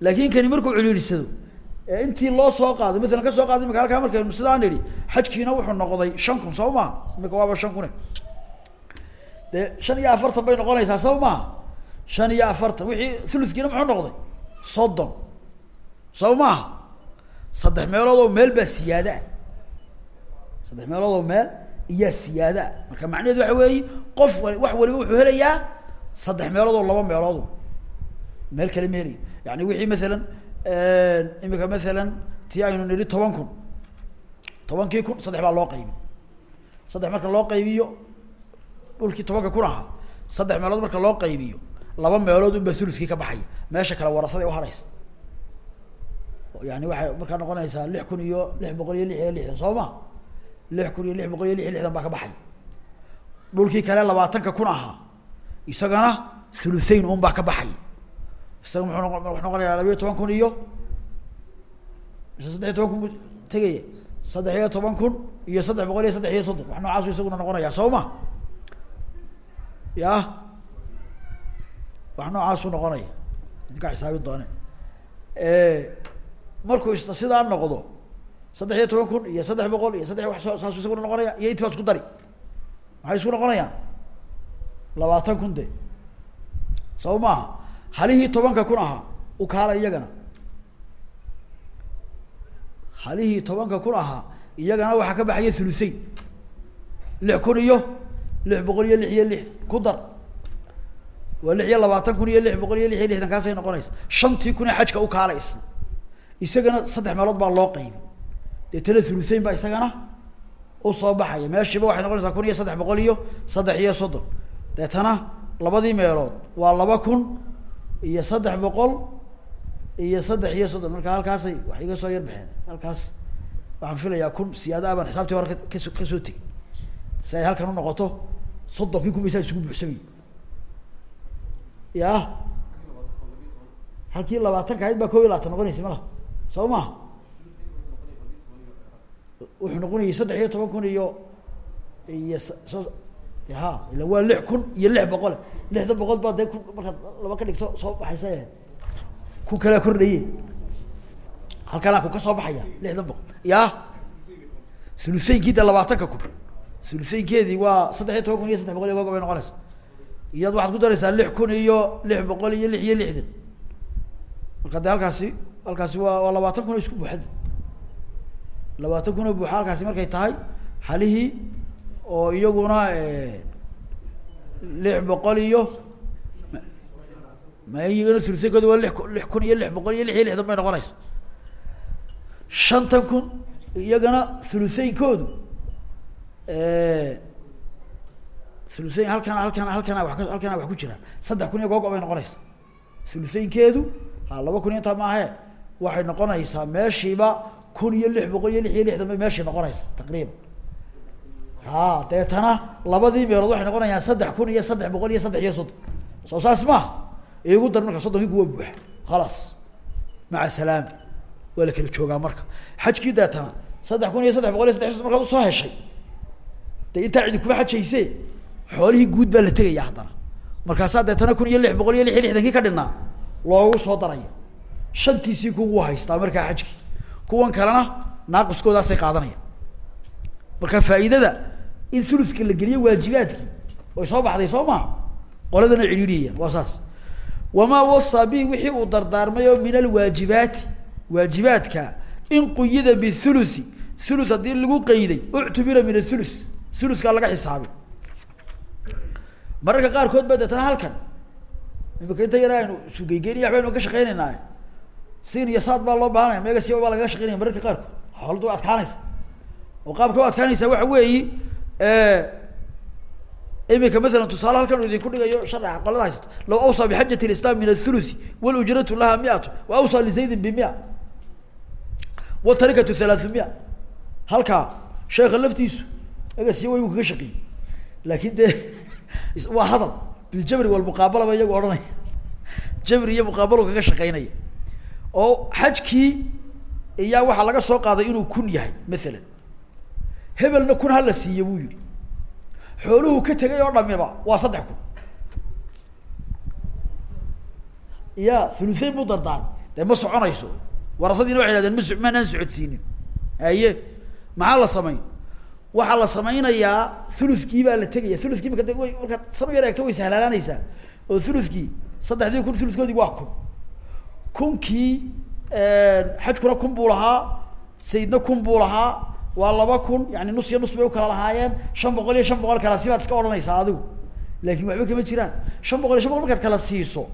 laakin kani markuu cidhiidhsado ee intii loo soo qaaday masalan ka soo qaaday imika halkaa markaynu sidaan nidhi xajkiina wuxuu noqday shan kun soo maha imika waaba shan kune dee shan iyo afartan bay noqonaysaa soo maha shan iyo afartan wixii thuluthkiina muxuu noqday? Soddon. Soo maaha saddex meelood oo meel baa siyaadaa saddex meelood oo meel iyaa siyaadaa marka macnaheedu waxa weeye qof wax waliba wuxuu helayaa saddex meelood oo laba meeloodu meel kale ma helayo yani wixii masalan imika masalan tii aynu nidhi toban kun. Tobankii kun saddex baa loo qaybi saddex marka loo qaybiyo dhulkii tobanka kun ahaa saddex meelood marka loo qaybiyo laba meelood unbaa thuluskii ka baxaya. Meesha kale warasada uhadhaysa yani waxay markaa noqonaysaa lix kun iyo lix boqol iyo lix iyo lixdan soo ma? Lix kun iyo lix boqol iyo lix iyo lixdan baa ka baxay. Dhulkii kale labaatanka kun ahaa isagana thuluthain un baa ka baxay. Isaga muxuu noqo wuxuu noqonayaa labayo toban kun iyo saddex iyo toban kun bu tegaya. Saddex toban kun iyo saddex boqol iyo saddex iyo soddon wax noocaasu isaguna noqonaya soo ma ya. Wax noocaasuu noqonaya. Idinka xisaabin doone. Markuu isna sidaa noqdo saddex iyo toban kun iyo saddex boqol iyo saddex wax saasu isaguna noqonaya iyo inti isku dari. Maxay isku noqonayaan? Labaatan kun de. Soo maaha? Halihii tobanka kun ahaa u kaala iyagana. Halihii tobanka kun ahaa iyagana waxaa ka baxaya thuluthain lix kun iyo lix boqol iyo lix iyo lixdan ku dar. Waa lix iyo labaatan kun iyo lix boqol iyo lix lixdan kaasay noqonaysa. Shantii kun ee xajka u kaala isna isagana saddex meelood baa loo qaybi deetana thuluthain baa isagana u soo baxaya. Meeshiiba waxay noqonaysaa kun iyo saddex boqol iyo saddex iyo soddon. Deetana labadii meelood waa laba kun iyo saddex boqol iyo saddex iyo soddon. Marka halkaasay wax iga soo yar halkaas waxaan filayaa kun siyaada abaan xisaabtii hore ka kaso ka soo tegay si ay halkan unoqoto soddonkii kun baysaa isugu buuxsamay ya halkii labaatanka ahayd baa kob iyo labaatan noqonaysa mala soo maha wuxuu noqonayay saddex iyo toban kun iyo iyo so ha ila waa lix kun iyo lix boqol lixda boqol baa dee ku markaad laba ka dhigto soo baxaysa ku kalea kordhaye halkanaa ku ka soo baxaya lixdan boqol ya thuluthaynkii dee labaatanka kun thuluhaynkeedii waa saddex iyo toban kun iyo saddex boqol iyo gogo bay noqonaysa. Iyad waxaad ku daraysaa lix kun iyo lix boqol iyo lix iyo lixdan marka de halkaasi halkaasi waa waa labaatan kun oo isku buuxad labaatan kun oo buuxa halkaasi markay tahay halihii oo iyaguna lix boqol iyo ma iyagana thuluthaynkooda waa li lix kun iyo lix boqol iyo lix iyo lixdan bay noqonaysa. Shantan kun iyagana thuluthaynkoodu thuluhayn halkana halkana halkana halkana wax ku jira. Saddex kun iyo googo bay noqonaysa thuluhaynkeedu ha laba kun iyo intaa maahe. Waxay noqonaysaa meeshiiba kun iyo lix boqol iyo lix iyo lixdan bay meeshii noqonaysa taqriiban ha deetana labadii meelood waxay noqonayaan saddex kun iyo saddex boqol iyo saddex iyo soddon soo saas maaha igu dar marka soddonkii kuwa buuxa. Khalaas maca salaam. Waa la kala joogaa marka. Xajkii deetana saddex kun iyo saddex boqol iyo saddex iyo soddon markaad u soo heshay de intaa cidi kuma xajayse xoolihii guud baa la tegaya haddana. Markaasaa deetana kun iyo lix boqol iyo lix iyo ka dhinaa loogu soo daraya shantiisii kugu haystaa markaa xajkii kuwan kalena naaqiskoodaasay qaadanaya marka faa'iidada in thuluska la geliyo waajibaadkii way soo baxday soo maha qoladana cidhiidhiyayaan waa saas. Wamaa wasaa bihi wixii uu dardaarmay min alwaajibaati waajibaadka in quyida bithuluthi thuluth haddii lagu qeyday uctubira min athuluth thuluthkaa laga xisaabay mararka qaarkood ba deetana halkan. Imika inta yar aynu isugeygeyn iyo ka shaqeynayna sin iyo saad baa loo baahanaya mega siba baa lagaga shaqeynaya mararka qaarkood xoladu adkaanaysa. Oo qaabka u adkaanaysa waxa weeyi imika masalan tusaale halkan u idinku dhigayo sharca qolada haysato law awsaa bixajat lislam min athuluthi walujratu laha miatu wa awsaa lizaydin bimia watarikatu halaahu mia. Halkaa sheeka laftiisu ega siya way bu kaga shaqeeyey laakin dee waa hadal. Biljabri walmuqaabala ba iyagu odhanaya jabri iyo muqaabalo kaga shaqeynaya. Oo xajkii iyaa waxaa laga soo qaaday inuu kun yahay maalan hebelna kun hala siiye buu yihi xooluhu ka tegay oo dhamiba waa saddex kun. Ya thuluthayn mu dardaan. Dee ma soconayso. Warasadiina waxay hahdeen mas maanaan socodsiinin. Haye maxaa la samayn waxaa la samaynayaa thuluthkii baa la tegaya. Thuluthkii maka way markaad sama yar eegto way sahlaalaanaysaa oo thuluthkii saddexdii kun thuluthkoodii waa kun. Kunkii xajkuna kun buu lahaa sayidna kun buu lahaa waa laba kun yani nus iyo nus bay u kala lahaayeen. Shan boqol iyo shan boqol kala si baad iska odhanaysaa adigu. Laakin waxba kama jiraan. Shan boqol iyo shan boqol markaad kala siiso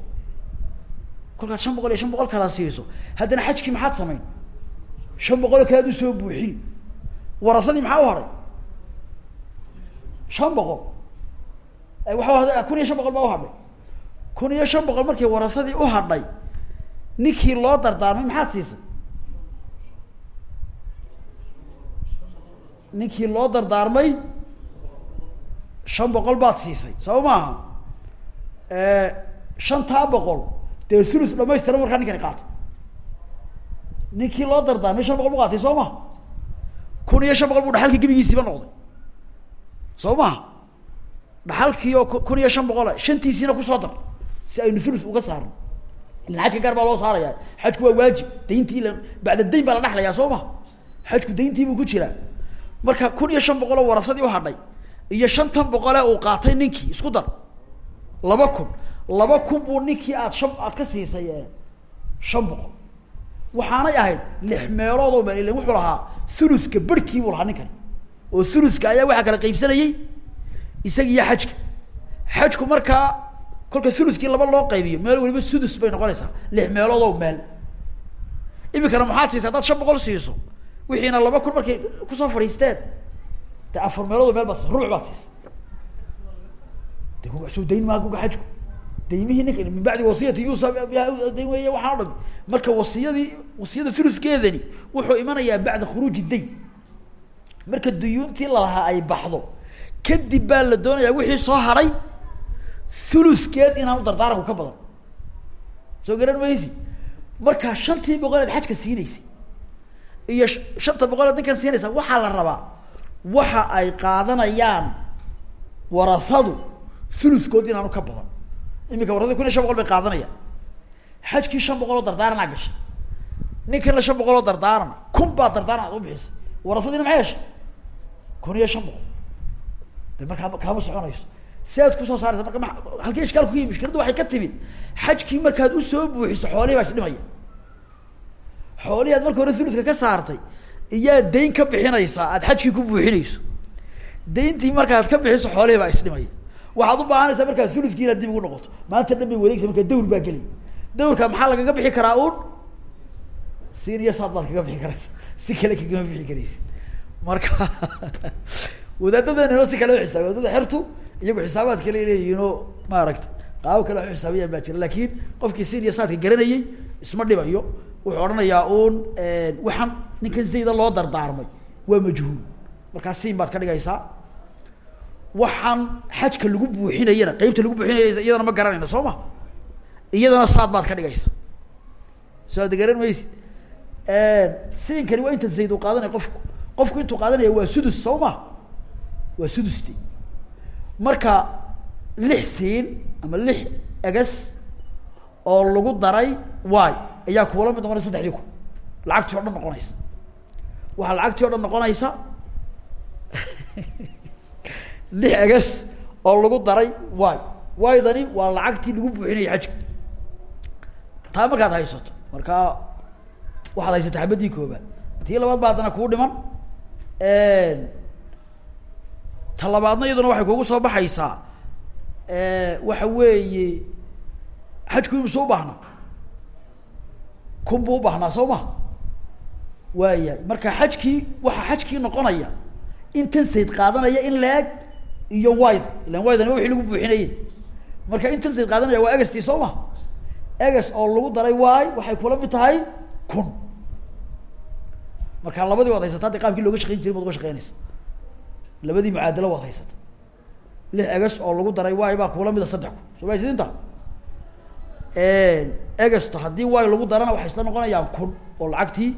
kolkaad shan boqol iyo shan boqol kala siiso haddana xajkii maxaad samayn? Shan boqol kalead u soo buuxin. Warasadii maxaa u hadhay shan boqol. Waa kun iyo shan boqol baa uhadhay kun iyo shan boqol markii warasadii u hadhay ninkii loo dardaarmay maxaad siisay? Ninkii loo dardaarmay shan boqol baad siisay soo maaha shantaa boqol dee thuluth dhamaystiran markaa ninkani qaatay. Ninkii loo dardaarmay shan boqol bu qaatay soo maha kun iyo shan boqol bu dhaxalkii gebigiisiiba noqday soo maha dhaxalkii oo kun iyo shan boqola shantiisiina ku soo dar si aynu thuluth uga saarno. Ilan xajka loo saaraya xajku waa waajib. Dayntii la bacda dayn baa la dhexlayaa soo maha xajku dayntii buu ku jiraa marka kun iyo shan boqol oo warasadii uhadhay iyo shantan boqole uu qaatay ninkii isku dar. Laba kun. Laba kun buu ninkii aad shan aad ka siisay shan boqol. Waxaanay ahayd lix meelood oo meel ilan wuxuu lahaa thuluthka barhkii buu lahaa ninkani oo thuluthka ayaa waxaa kala qaybsanayey isaga iyo xajka. Xajku markaa kolka thuluthkii laba loo qaybiyo meel waliba sudus bay noqonaysaa lix meelood oo meel. Imikana maxaad siisay haddaad shan boqol siiso wixiina laba kun markay ku soo fadhiisteen de afar meelood meel baad siisa ruuc baad siisa de soo dayn maa kuga xajku. Daymihii ninka min bacdi wasiyati yuusa dayn weeye waxaan o marka wasiyadii wasiyada thuluthkeedani wuxuu imanayaa bacda khuruuji dayn marka duyuuntii lalahaa ay baxdo. Kadib baa la doonayaa wixii soo hadhay thuluthkeed inaanu dardaaranku ka badan. Soo garan maysi? Markaa shantii boqoleed xajka siinaysay iyo shanta boqoleed ninkan siinaysa waxaa la rabaa waxa ay qaadanayaan warasadu thuluthkood inaanu ka badan. Iminka warasadi kun iyo shan boqol bay qaadanayaan. Xajkii shan boqol oo dardaaranaa gashay. Ninkan la shan boqol oo dardaarana kun baa dardaaran ad u bixisay. Warasadiina maxay heshay kun iyo shan boqol de markaa kaama soconayso. Si aad ku soo saaraysa marka ma halkii ishkaal ku yimi mushkiladdu waxay ka timid. Xajkii markaad u soo buuxiso xoolihii baa isdhimaya xoolihii aad marka hore thuluthka ka saartay iyaa dayn ka bixinaysaa aad xajkii ku buuxinayso. Dayntii markaad ka bixiso xoolihii baa isdhimaya waxaad u baahanaysaa markaa thuluthkii inaad dib ugu noqoto. Maanta dhan bay wareegsa markaa dawr baa gelay. Dawrka maxaa lagaga bixi karaa un siin iyo saad baad kaga bixi karaysa si kale kagama bixi karaysa marka wadaadadanino si kale uxisaabay waddada xertu iyagu xisaabaad kale leeyihiinoo maaragta qaabo kale wax xisaabayaan baa jira. Lakin qofkii siin iyo saadka garanayay isma dhibayo. Wuxuu odhanayaa un waxaan ninkan zayda loo dardaarmay. Waa majhuul. Markaa siin baad ka dhigaysaa. Waxaan xajka lagu buuxinayana qeybta lagu buuxinaya iyadana ma garanayno soo ma? Iyadana saad baad ka dhigaysa. Soo ad garan maysid siinkani waa inta zayd uu qaadanaya qofku qofku intuu qaadanaya waa sudus soo ma? Waa sudusti. Marka lix siin ama lix egas oo lagu daray waay ayaa kuula mid noqonaysa saddexdii kun. Lacagtii o dhan noqonaysa. Waxaa lacagtii o dhan noqonaysa lix egas oo lagu daray waay waaydani waa lacagtii lagu buuxinayay xajka. Taa markaad haysato markaa waxaad haysata xabadii koobaad tii labaad ba haddana kuu dhiman ta labaadna waxay kugu soo baxaysaa. Waxa weeye xajku imusu ubaahnaa kun buu ubaahnaa soo ma? Waaya marka xajkii waxaa xajkii noqonaya intan sayd qaadanaya in la-eg iyo wayda. Ilan waydani wa wixii lagu buuxinayey marka intan sayd qaadanaya waa egestii soo ma? Eges oo lagu daray waay waxay kula mid tahay kun marka labadii waad haysata hadda qaabkii looga shaqeyn jiray baad uga shaqeynaysa. Labadii mucaadalo waad haysata lix eges oo lagu daray waay baa kuula mida saddex kun soo ma haysidinta egesto haddii waay lagu darana waxay isla noqonayaan kun oo lacagtii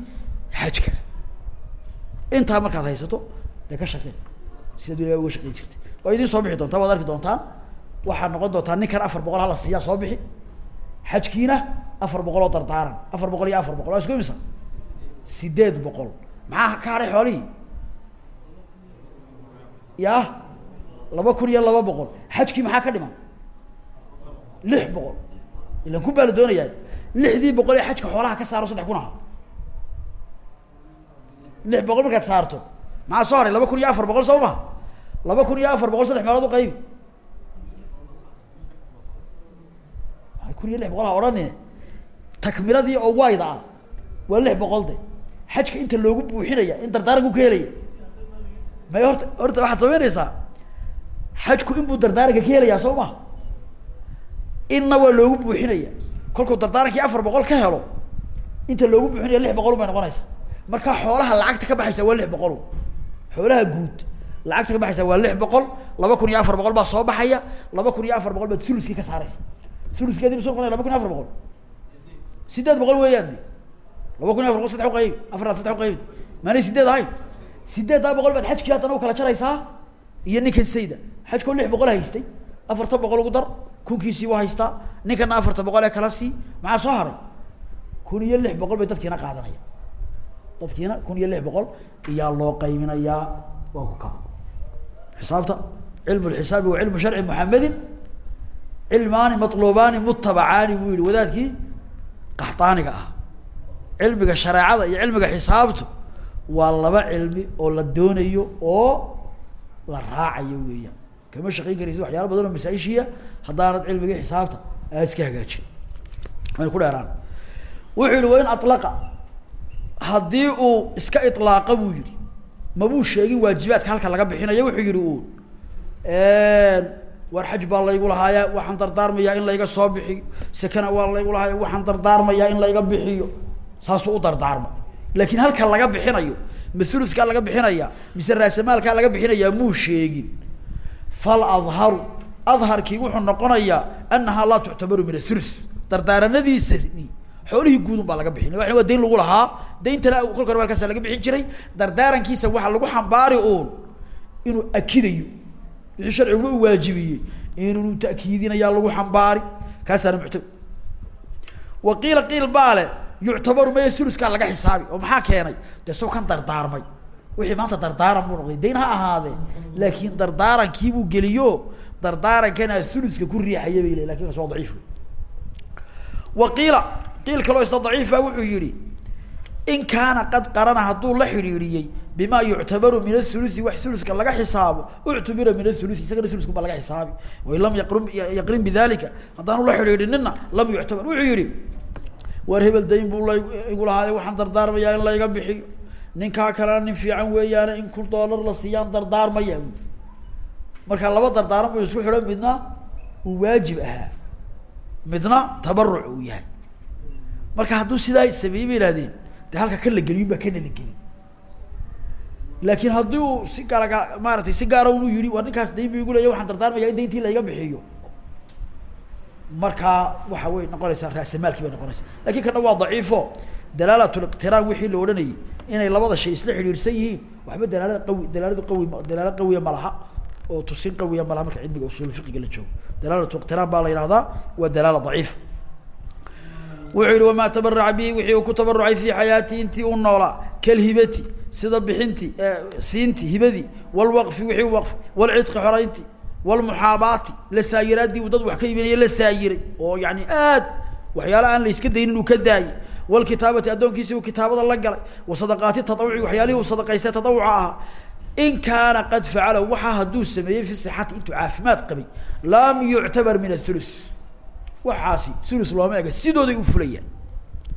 xajka. Intaa markaad haysato dee ka shaqeen sida dunya uga shaqeyn jirtay. Waa idiin soo bixi doontaa waad arki doontaan waxaad noqon doontaa ninkan afar boqol hala siiyaa soo bixi. Xajkiina afar boqol oo dardaaran. Afar boqol iyo afar boqol waa isku imisa sideed boqol. Maxaa ka hadhay xoolihii? Ya laba kun iyo laba boqol. Xajkii maxaa ka dhiman? Lix boqol. Ilan kun baa la doonayaa. Lixdii boqol ee xajka xoolaha ka saaro saddex kun aha. Lix boqol markaad saarto. Maxaa soo haray? Laba kun iyo afar boqol soo maha laba kun iyo afar boqol saddex meelood u qaybi kun iyo lix boqol ha odhani. Takmiladii oo wayda ah waa lix boqol de xajka inta loogu buuxinaya in dardaaranku ka helaya may horta horta waxaad samaynaysaa xajku inbuu dardaaranka ka helayaa soo ma? Inna waa loogu buuxinaya. Kolkuu dardaarankii afar boqol ka helo inta loogu buuxinaya lix boqol bay noqonaysa marka xoolaha lacagta ka baxaysa waa lix boqol. Xoolaha guud lacagta ka baxaysa waa lix boqol. Laba kun iyo afar boqol baa soo baxaya. Laba kun iyo afar boqol baad thuluskii ka saaraysa thuluskedi so noqonaya laba kun iyo afar boqol. Sideed boqol weeyaan laba kun iyo afar saddex uqaybi maanay sideed ahayn. Sideeddaa boqol baad xajkii haddana u kala jaraysaa iyo ninkan sayda. Xajkoo lix boqol haystay. Afartan boqol ugu dar kunkiisii haystaa. Ninkana afartan boqol kala sii. Maxaa soo haray? Kun iyo lix boqol bay dadkiina qaadanaya. Dadkiina kun iyo lix boqol iyaa loo qayminayaa. Waa ku kaa xisaabta cilmu lxisaabi wa cilmu wadaadkii qaxtaaniga ah cilmiga shareecada iyo cilmiga xisaabtu waa laba cilmi oo la doonayo oo la raacayo weeyaan. Kama shaqeyn karaysid waxyaala badan oo masaaishiya haddaanad cilmigii xisaabta aad iska hagaajin. Aynu ku dheeraan. Wuxuu yihi wa in alaqa haddii uu iska ilaaqa buu yihi mabuu sheegin waajibaadka halka laga bixinayo? Wuxuu yihi uun. War xaj baa laygu lahaaya waxaan dardaarmayaa in layga soo bixiyo. Sekana waa laygu lahaaya waxaan dardaarmayaa in layga bixiyo saasuu u dardaarma. Laakiin halka laga bixinayo ma laga bixinaya mise raasamaalkaa laga bixinayaa muu sheegin. Fal adharu adharkii wuxuu noqonayaa anahaa laa tuctabaru min athuluth dardaaranadiisani xoolihii guudun baa laga bixinay. Waa dayn lagu lahaa. Dayntana kolka hore halkaasa laga bixin jiray. Dardaarankiisa waxaa lagu xambaari uun inuu akidayo. Wixii sharciguba u waajibiyey inuu ta'kiidinayaa lagu xambaari. Kaasaana muctabar wa qiila qiil baale yuctabaru maya thulukaa laga xisaabi oo maxaa keenay? Soo kan dardaarmay. Wixii maanta dardaaran buu noqday. Dayn ha ahaadee laakiin dardaarankiibuu geliyo. Dardaarankana thuluska ku riixaya bay le laakiin waa daciif wa qiila qiil kaloo isna daciifa wuxuu yihi in kaana qad qarana hadduu la xidhiidhiyey bima yuctabaru min athuluthi wax thuluska laga xisaabo uctubira min athuluthi isagana thuluska baa laga xisaabi. Wain lam yaqrin bidalika haddaanu la xidhiidhinina lam yuctabar. Wuxuu yihi war hebel dayn buu la igu lahaaye waxaan dardaarmayaa in layga bixiyo. Ninkaa kalena nin fiican weeyaane in kun doolar la siiyaan dardaarmaya. Marka laba dardaaran bu isku xidhan midna uu waajib ahaa. Midna tabaruc uu yahay. Marka hadduu sidaa sameeyey ba ihahdeen de halka kan la geliyun baa kana la gelin. Laakiin haddii uu si galaga maaratay si gaara unu yihi waa ninkaas dayn bu igu leeya waxaan dardaarmaya in dayntii layga bixiyo markaa waxa wey noqonaysaa raasamaalkii bay noqonaysaa laakiin kana waa daciifo dalaalatliqtiraan wixii la odhanayay inay labada shay isla xidhiidhsan yihiin waxba dalaalada qawi dalaaladu qawi dalaalo qawiya malaha oo tusin qawiya malaha marka cilmiga usul fiqiga la joogo. Dalaalatliqtiraan baa la yihahdaa waa dalaala daciif. Wuxuu yihi wamaa tabaraca bihi wixii uu ku tabarucay fi xayaati intii u noolaa kalhibati sida bixinti siinti hibadii walwaqfi wixii waqfi walcidqi xoraynti walmuxaabaati la saayiraadii uu dad wax ka iibinaya la saayiray oo yani aad waxyaala aan la iska daynin uu ka daayey walkitaabati addoonkiisi uu kitaabada la galay wa sadaqaati taawuci waxyaalihii uu sadaqaystay tatawuca ahaa in kaana qad facala waxaa hadduu sameeyey fi sixati intuu caafimaad qabay lam yuctabar min athuluth waxaasi thuluth looma ega sidooday u fulayaan.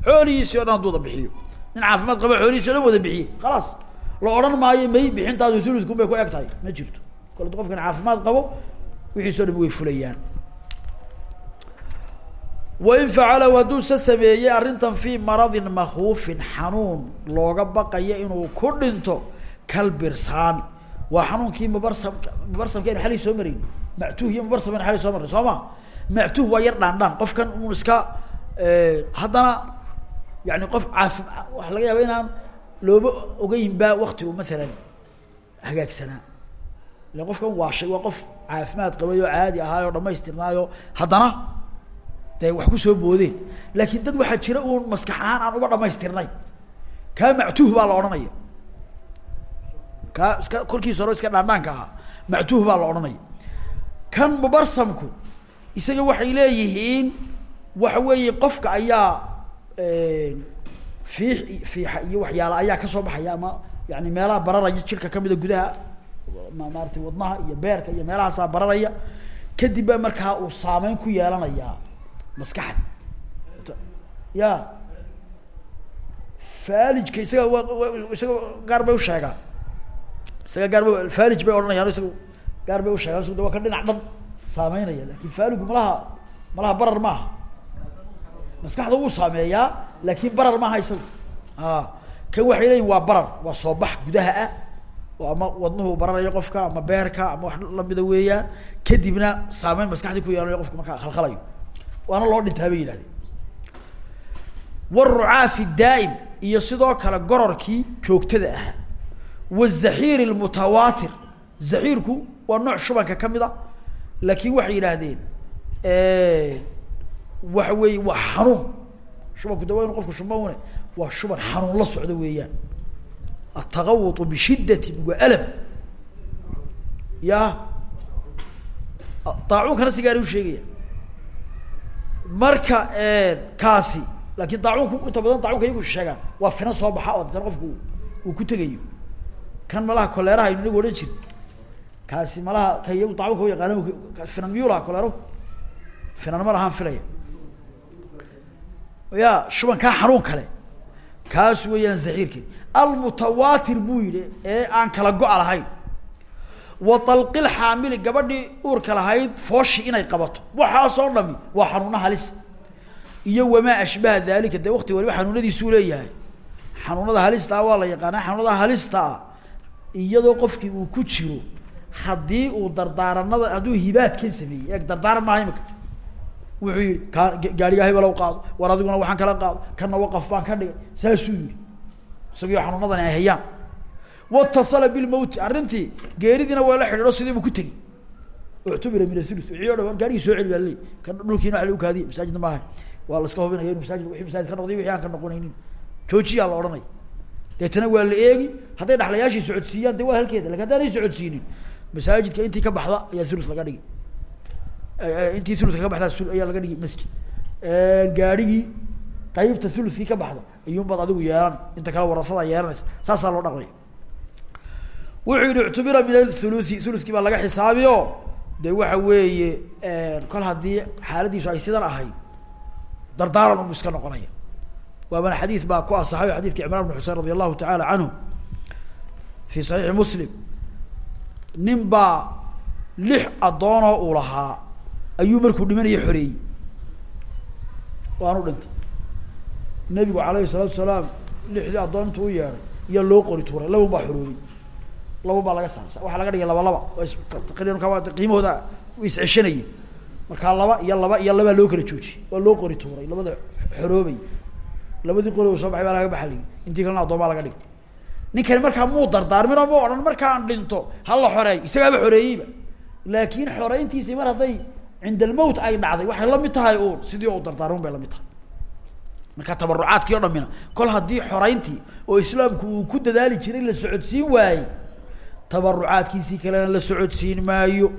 Xoolihiisi o dhan hadduu wada bixiyo. Nin caafimaad qaba xoolihiisi o dhan wada bixiyey khalaas la odhan maayo may bixintaadu thuluthkun bay ku eg tahay. Ma jirto kole qofkan caafimaad qabo wixiis o dhan way fulayaan. Wain facalahu hadduuse sameeyey arrintan fii maradin makuufin xanuun looga baqayo inuu ku dhinto kalbirsaami waa xanuunkii mubarsamka mubarsamka aynu soo marayn mactuh iyo mubarsam aynu soo marnay soo ma? Mactuh waa yar dhaan dhaan qofkan un iska haddana yani qof caafi waxa laga yaaba inaan looba ogeyn ba wakti u maalan hagaagsanaa ila qofkan waashay waa qof caafimaad qabay oo caadi ahaayoo dhamaystirnaayo haddana dee wax ku soo boodeen. Laakin dad waxaa jira uun maskax ahaan aan uba dhamaystirnay kaa mactuh baa la odhanaya. Kaa iska kolkiisa hore iska dhaandhaanka ahaa. Mactuh baa la odhanaya. Kan mubarsamku isaga waxay leeyihiin waxa weeye qofka ayaa fiix fiixa iyo waxyaala ayaa ka soo baxaya ama yani meelaha bararaya jirka kamida gudaha maarata wadnaha iyo beerka iyo meelahaasaa bararaya kadib baa markaa uu saameyn ku yeelanayaa maskaxda. Ya. Faalijka isaga wa isaga gaar bay usheegaan isaga gaar ba faalij bay odhanayaan isaga gaar bay usheegaan isgu de waa ka dhinac dhan saameynaya laakiin faaligu malaha malaha barar maaha. Maskaxda wuu saameeyaa laakin barar maaha isagu. A kan waxay leeyihiin waa barar waa soo bax gudaha ah ama wadnuhu baranayo qofka ama beerka ama wax lamida weeyaan kadibna saameyn maskaxdii ku yeelanayo qofka markaa khalkhalayo. Waana loo dhintaa bay yihahdeen warucaafi daa'im iyo sidoo kale gororkii joogtada ahaa wazaxiiri lmutawaatir zaxiirku waa nooc shubanka kamida laakiin waxay yidhaahdeen waxa weeye waa xanuun. Shubanku de waa inu qofku shubane waa shuban xanuun la socdo weeyaan atagawuط bishidati walam ya daacuunkana sigaari u sheegaya marka kaasi laakin daacuunku inta badan daacuunka iyagu sheegaan waa fina soo baxa oo deetana qofku uu ku tegayo kan malaha koleeraha aynu inagu odhan jirin kaasi malaha ka iyagu daacuunka u yaqaana finan miyuu lahaa ma lahaan filaya ya shubankaa xanuun kale kaas weeyaan zaxiirkeed almutawaatir buu yidhi ee aan kala go-a lahayn wa dalqil xaamili gabadhii uurka lahayd fooshi inay qabato. Waxaasoo dhami waa xanuuna halis. Iyo wamaa ashbaha dalika dee wakti waliba xanuunadiisuu leeyahay. Xanuunada halistaa waa la yaqaanaa xanuunada halistaa iyadoo qofkii uu ku jiro haddii uu dardaaranada hadduu hibaadkan sameeyey eeg dardaaran maaha imika wuxuu yihi ka gaarigaa heblow qaado war adiguna waxaan kala qaado kana waqaf baan ka dhigay. Saasuu yihi isagio xanuunadan ay hayaan. Watasala bilmowti arrintii geeridiina waa la xidhiidho sidiibu ku tegi uctubira min athulu wixii o dhan soo celi baa ley kan dhulkiina waa lagu kaadiya masaajidna maaha waa la iska hubinaya inu masaajid wixii masaajid ka noqday wixii aan ka noqonaynin. Joojiyaa la odhanaya deetana waa la eegi hadday dhaxlayaashii socodsiiyaan de waa halkeeda laakiin haddaanay socodsiinin masaajidka intii ka baxda ayaa thulu laga dhigi intii thuluka ka baxda ayaa laga dhigi masjid gaarigii qaybta thulukii ka baxda ayuunbaad adigu yeelan inta kale warafada yeelanaysa saasaa loo dhaqmaya. Wuxuu yihi ictubira min athuluthi thulukii baa laga xisaabiyo. De waxa weeye kol haddii xaaladiisu ay sidan ahayd dardaaran unbu iska noqonaya. Waabana xadiid baa ku asaxay xadidka cimran bn xusein radi allahu tacaala canhu fi saxiixi muslim. Nin baa lix addoonoo uu lahaa ayuu markuu dhimanaya xoreeyey. Waanu dhintay. Nebigu alayhi salaatu salaam lixdii addoon intuu u yeedhay iyaa loo qori tuuray. Laban baa xoroobay laban baa laga saara waxaa laga dhigay laba laba. Taqriiban qiimahooda isceshanayeen markaa laba iyo laba iyo labaa loo kala joojiyey. Waa loo qori tuuray. Labada xoroobay. Labadii qori u soo baxay baa laga baxaliyay intii kalena addoon baa laga dhigay. Ninkani markaa muu dardaarmin mu odhan markaan dhinto hala xoreey isagaaba xoreeyeyba. Laakin xoreyntiisii mar hadday cinda almowt ay dhacday waxay la mid tahay uun sidii u dardaarmin bay la mid tahay marka tabarucaadkii o dhamina kol haddii xoreyntii oo islaamku uu ku dadaali jiray la socodsiin waayey tabarucaadkiisii kalena la socodsiin maayo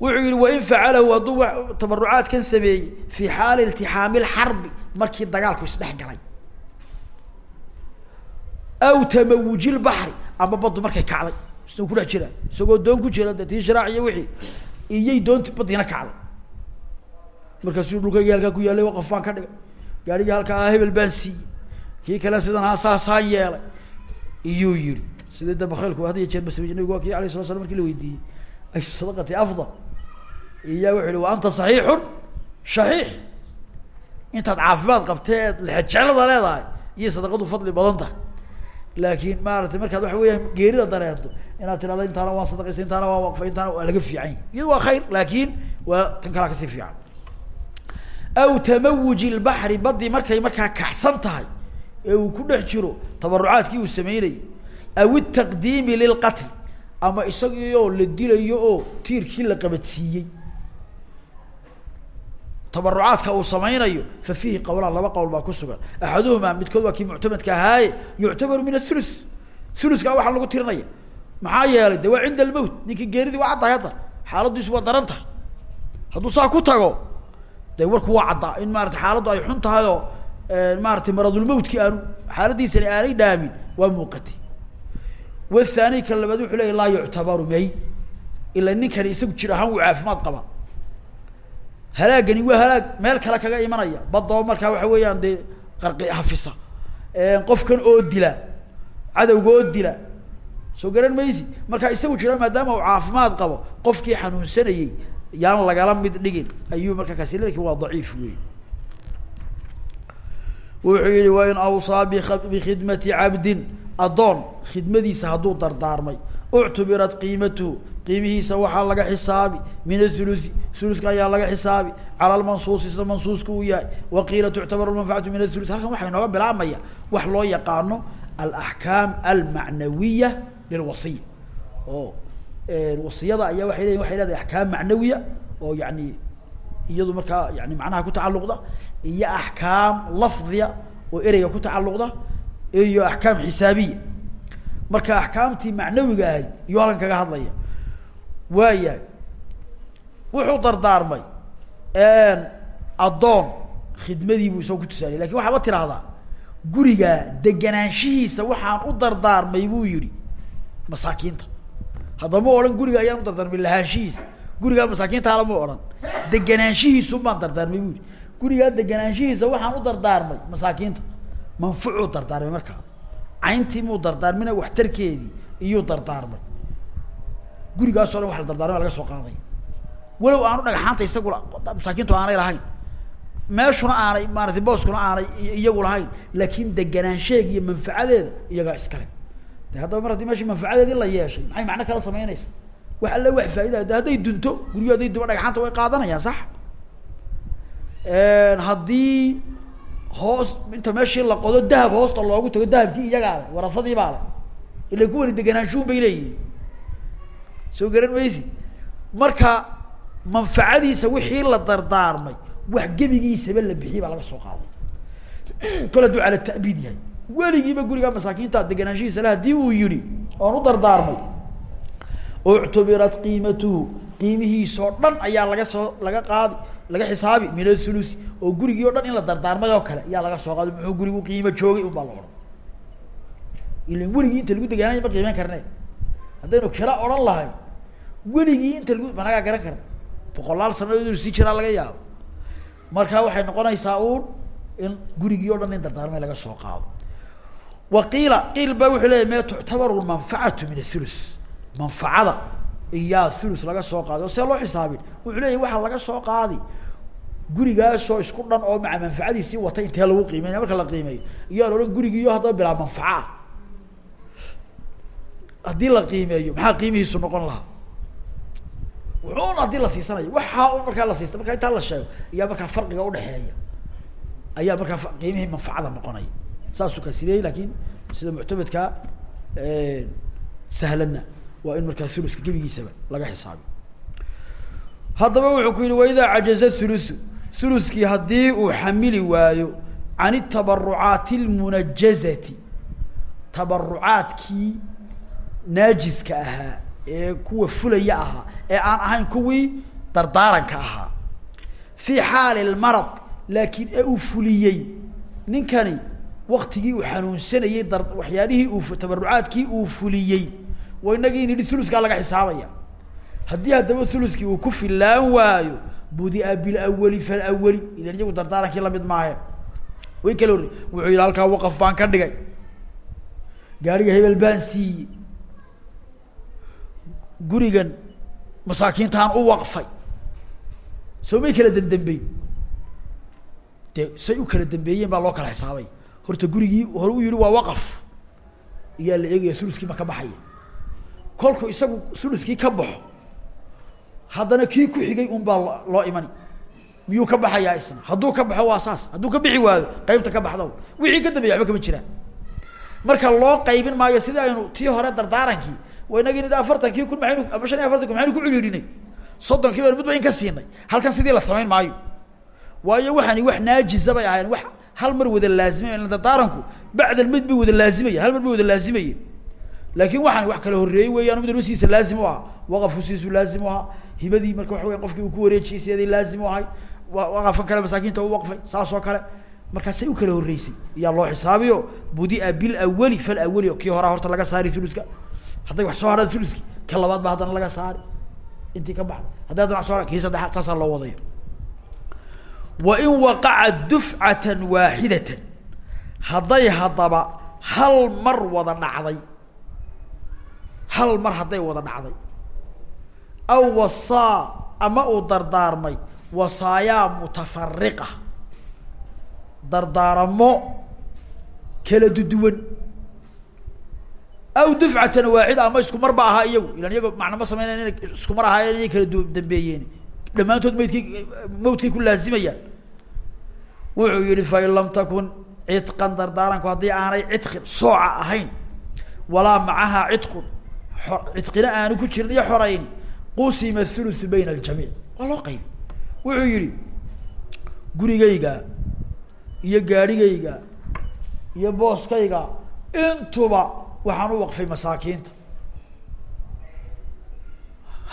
wuxuu yihi wain facalahu hadduu tabarucaadkan sameeyey fi xaali iltixaami lxarbi markii dagaalku isdhex galay aw tamawuji lbaxri ama baddu markay kacday isna ku dhex jira isagoo doon ku jira de tii wixii iyay doonti badiina kacday markaasuu dhulkaygi halkaa ku yaallay waqaf baan ka dhigay. Gaarigii halkaa ah hebel baan siiyey. Kii kale sidan haa saasaan yeelay. Iyuu yihi sidii da bakhaylku had jeer ba samey nabigu waa kii alayh sala slam marki la weydiiyey? Ay sadaqati afdal. Iya wuxu yihi wa anta saxiixun? Shaxiix intaad caafimaad qabtee eed leedahay iyo sadaqadu fadli badan tahay laakin maaratay markaad waxa weeyaan geerida dareento inaad tirahdo intaana waan sadaqaystay intaana waan waqfay intaana waa laga fiican yahy waa khayr laakin waa tan kalaa ka sii fiican. Aw tamawuji lbaxri badii markay markaa kacsan tahay ee uu ku dhex jiro tabarucaadkii uu sameynayay aw itaqdiimi lilqatl ama isagii oo la dilayo oo tiirkii la qabadsiiyey tabarucaadka uu samaynayo fa fiihi qawlaan laba qowl baa ku sugan. Axaduhumaa midkood waa kii muctamadka ahaaye yuctabaru min athuluth thuluthkaa waxaa lagu tirinaya maxaa yeelay de waa cinda almowt ninkii geeridii waa caddahay hadda. Xaaladiisu waa daran tahay. Hadduu saa ku tago de warku waa caddaa. In maarata xaaladdu ay xun tahay oo maaratay maradulmowtkii aanu xaaladiisani aanay dhaamin waa muuqatay. Wathani kan labaad wuxuu leya laa yuctabaru may halaagani waa halaag meel kale kaga imanaya. Badoo markaa waxa weeyaan dee qarqi hafisa qofkan oo dila cadowga oo dila. Soo garan maysi marka isagu jira maadaama uu caafimaad qabo qofkii xanuunsanayey yaan lagala mid dhigin ayuu markaa kaasi laakin waa daciif wey wuxuu yihi wain awsaa bikhidmati cabdin. Addoon khidmadiisa hadduu dardaarmay. Uctubirat qiimatuhu qiimihiisa waxaa laga xisaabi. Min athuluthi thuluthka ayaa laga xisaabi. Cala lmansuusi sida mansuuska uu yahay. Wa qiila tuctabaru lmanfacatu min athuluth halkan waxaa inooga bilaabmaya wax loo yaqaano alaxkaam almacnawiya lilwasiya oo wasiyada ayaa waay leyihin waxay leedahay axkaam macnawiya oo yani iyadu markaa yani macnaha ku tacalluqda iyo axkaam lafdiya oo ereyga ku tacalluqda iyo axkaam xisaabiya. Marka axkaamtii macnawiga ahayd iyuu halkan kaga hadlaya waayahay. Wuxuu dardaarmay addoon khidmadii buu isagoo ku tusaaliyay laakiin waxaaba tidhaahdaa guriga deganaanshihiisa waxaan u dardaarmay buu yihi masaakiinta. Haddama odhan guriga ayaan u dardaarmay lahaanshihiisa. Gurigaa masaakiinta halama odhan deganaanshihiisun baan dardaarmay bu yihi gurigaa deganaanshihiisa waxaan u dardaarmay masaakiinta. Manfucuu dardaarmay markaa. Cayntii muu dardaarmina waxtarkeedii iyuu dardaarmay gurigaasoo dhan wax la dardaarmay laga soo qaaday. Walow aanu dhagxaanta isagu masaakiintu aanay lahayn. Meeshuna aanay maaratay booskuna aanay iyagu lahayn. Laakin deganaansheega iyo manfacadeeda iyagaa iskale de haddaba mar haddii meshi manfacadeedii la yeeshay maxay macno kala samaynaysa? Wax alle wax faaida de hadday dunto guryo hadday duma dhagxaanta way qaadanayaan sax? Haddii hoos inta meeshii la qodo dahab hoosta loogu tago dahabkii iyagaa le warafadii baa le ila kuwani deganaanshuun bay leeyihiin soo garan maysi marka manfacadiisa wixii la dardaarmay wax gebigiisaba la bixiyay baa laga soo qaaday. Kol hadduu cala ta'biid yahay weligiiba gurigaa masaakiinta deganaanshihiisa le haddii uu yihi oon u dardaarmay. Uctubirat qiimatuhu qiimihiisoo dhan ayaa laga soo laga qaadi laga xisaabi min athuluthi oo gurigii o dhan in la dardaarmay oo kale ayaa laga soo qaadi. Muxuu gurigu qiimo joogay un baa la odhan. Ilan weligii inta lagu degaanay ma qiimeyn karne haddaynu kira odhan lahay weligii inta lagu managaa garan karna boqolaal sanadood inu sii jiraa laga yaabo. Marka waxay noqonaysaa uun in gurigii o dhan in dardaarmay laga soo qaado. Wa qiila qiil ba wuxuu leeyay me tuctabaru lmanfacatu min athuluth manfacada iyaa thuluth laga soo qaadi oo see loo xisaabin. Wuxuu leeyahy waxaa laga soo qaadi gurigaasoo isku dhan oo maca manfacadiisii watay intee lagu qiimeynaya marka la qiimeeyo iyaa la odhan gurigiiyo haddaba bilaa manfaca ah haddii la qiimeeyo maxaa qiimihiisu noqon lahaa? Wuxuun haddii la siisanayo waxaa un markaa la siista markaa intaa la sheego ayaa markaa farqiga udhexeeya ayaa markaa qiimihii manfacada noqonaya. Saasuu ka sideeyey laakiin sida muctamadka sahlanna waa in markaa thuluska gebigiisaba laga xisaabiyo haddaba wuxuu ku yihi waidaa cajaza thuluthu. Thuluskii haddii uu xamili waayo can itabarucaati almunajazati tabarucaadkii naajiska ahaa ee kuwa fulaya ahaa ee aan ahayn kuwii dardaaranka ahaa. Fii xaali lmarad laakiin ee uu fuliyey. Ninkani waktigii uu xanuunsanayey dar waxyaalihii uu tabarucaadkii uu fuliyey wa inagii nidhi ulukaa laga xisaabaya. Haddii haddaba ulukii uu ku filaan waayo budia bilawali falawali ilan iyagu dardaarankii la mid maahe. Way kala horrey wuxuu yidhi halkaa waqaf baan ka dhigay. Gaariga hebel baan siiyey gurigan masaakiintaan u waqfay. Soo may kala dendambeyn dee say u kala dambeeyeen baa loo kala xisaabay. Horta gurigii hore u yihi waa waqaf iyaa la eegaya uluskii ma ka baxaya. Kolku isagu uluskii ka baxo. Haddana kii ku xigay un baa loo imani. Miyuu ka baxayaa isna? Hadduu ka baxo waa saas. Hadduu ka bixi waayo qaybta ka baxdo wixii ka dambeya waba kama jiraan. Marka loo qaybin maayo sidii aynu tii hore dardaarankii nidhi afartankii kun maaynu ama shan iyo afartan kun maxaynu ku ciliidhinay soddonkii baynu midba in ka siinay. Halkan sidii la samayn maayo. Waayo waxaani wax naajisa bay wax hal mar wada laazimay dardaaranku bacd almid bay wada laazimayen hal mar wada laazimayeen laakin waxaani wax kala horreeyey weeyaan mid walba sidiisa laazim u ahaa. Sidiisu laazim u hibadii marka waxa weya qofkii uu ku wareejiyey laazim u ahay. Kale masaakiinta u waqfay saas oo kale markaasay u kala horreysay. Iyaa loo xisaabiyo budia bilawali falawali kii horaa horta laga saari uluska hadday wax soo hadhaan uluski ka labaad ba haddana laga saari. Intii ka baxda hadday haddana wa so kii saddexaad saasaa loo wadayo. Wain waqaca dufcatan waaxidatan hadday haddaba hal mar wada dhacday hal mar hadday wada dhacday aw wasaa ama uu dardaarmay wasaayaa mutafariqa dardaaramo kala duduwan aw dufcatan waaxida ama isku mar ba ahaa iyagu ilan iyago macna ma sameynaya inay isku mar ahaayeen inay kala dambeeyeen dhammaantood maydkii mawdkay ku laazimayaan wuxuu yihi fain lam takun cidqan dardaaranku haddii aanay cidqin sooca ahayn walaa macahaa cidqun cidqina aanu ku jirin iyo xorayn qusima thuluthu bayna aljamiic waa loo qaybi wuxuu yihi gurigayga iyo gaadhigayga iyo booskayga intuba waxaan u waqfay masaakiinta.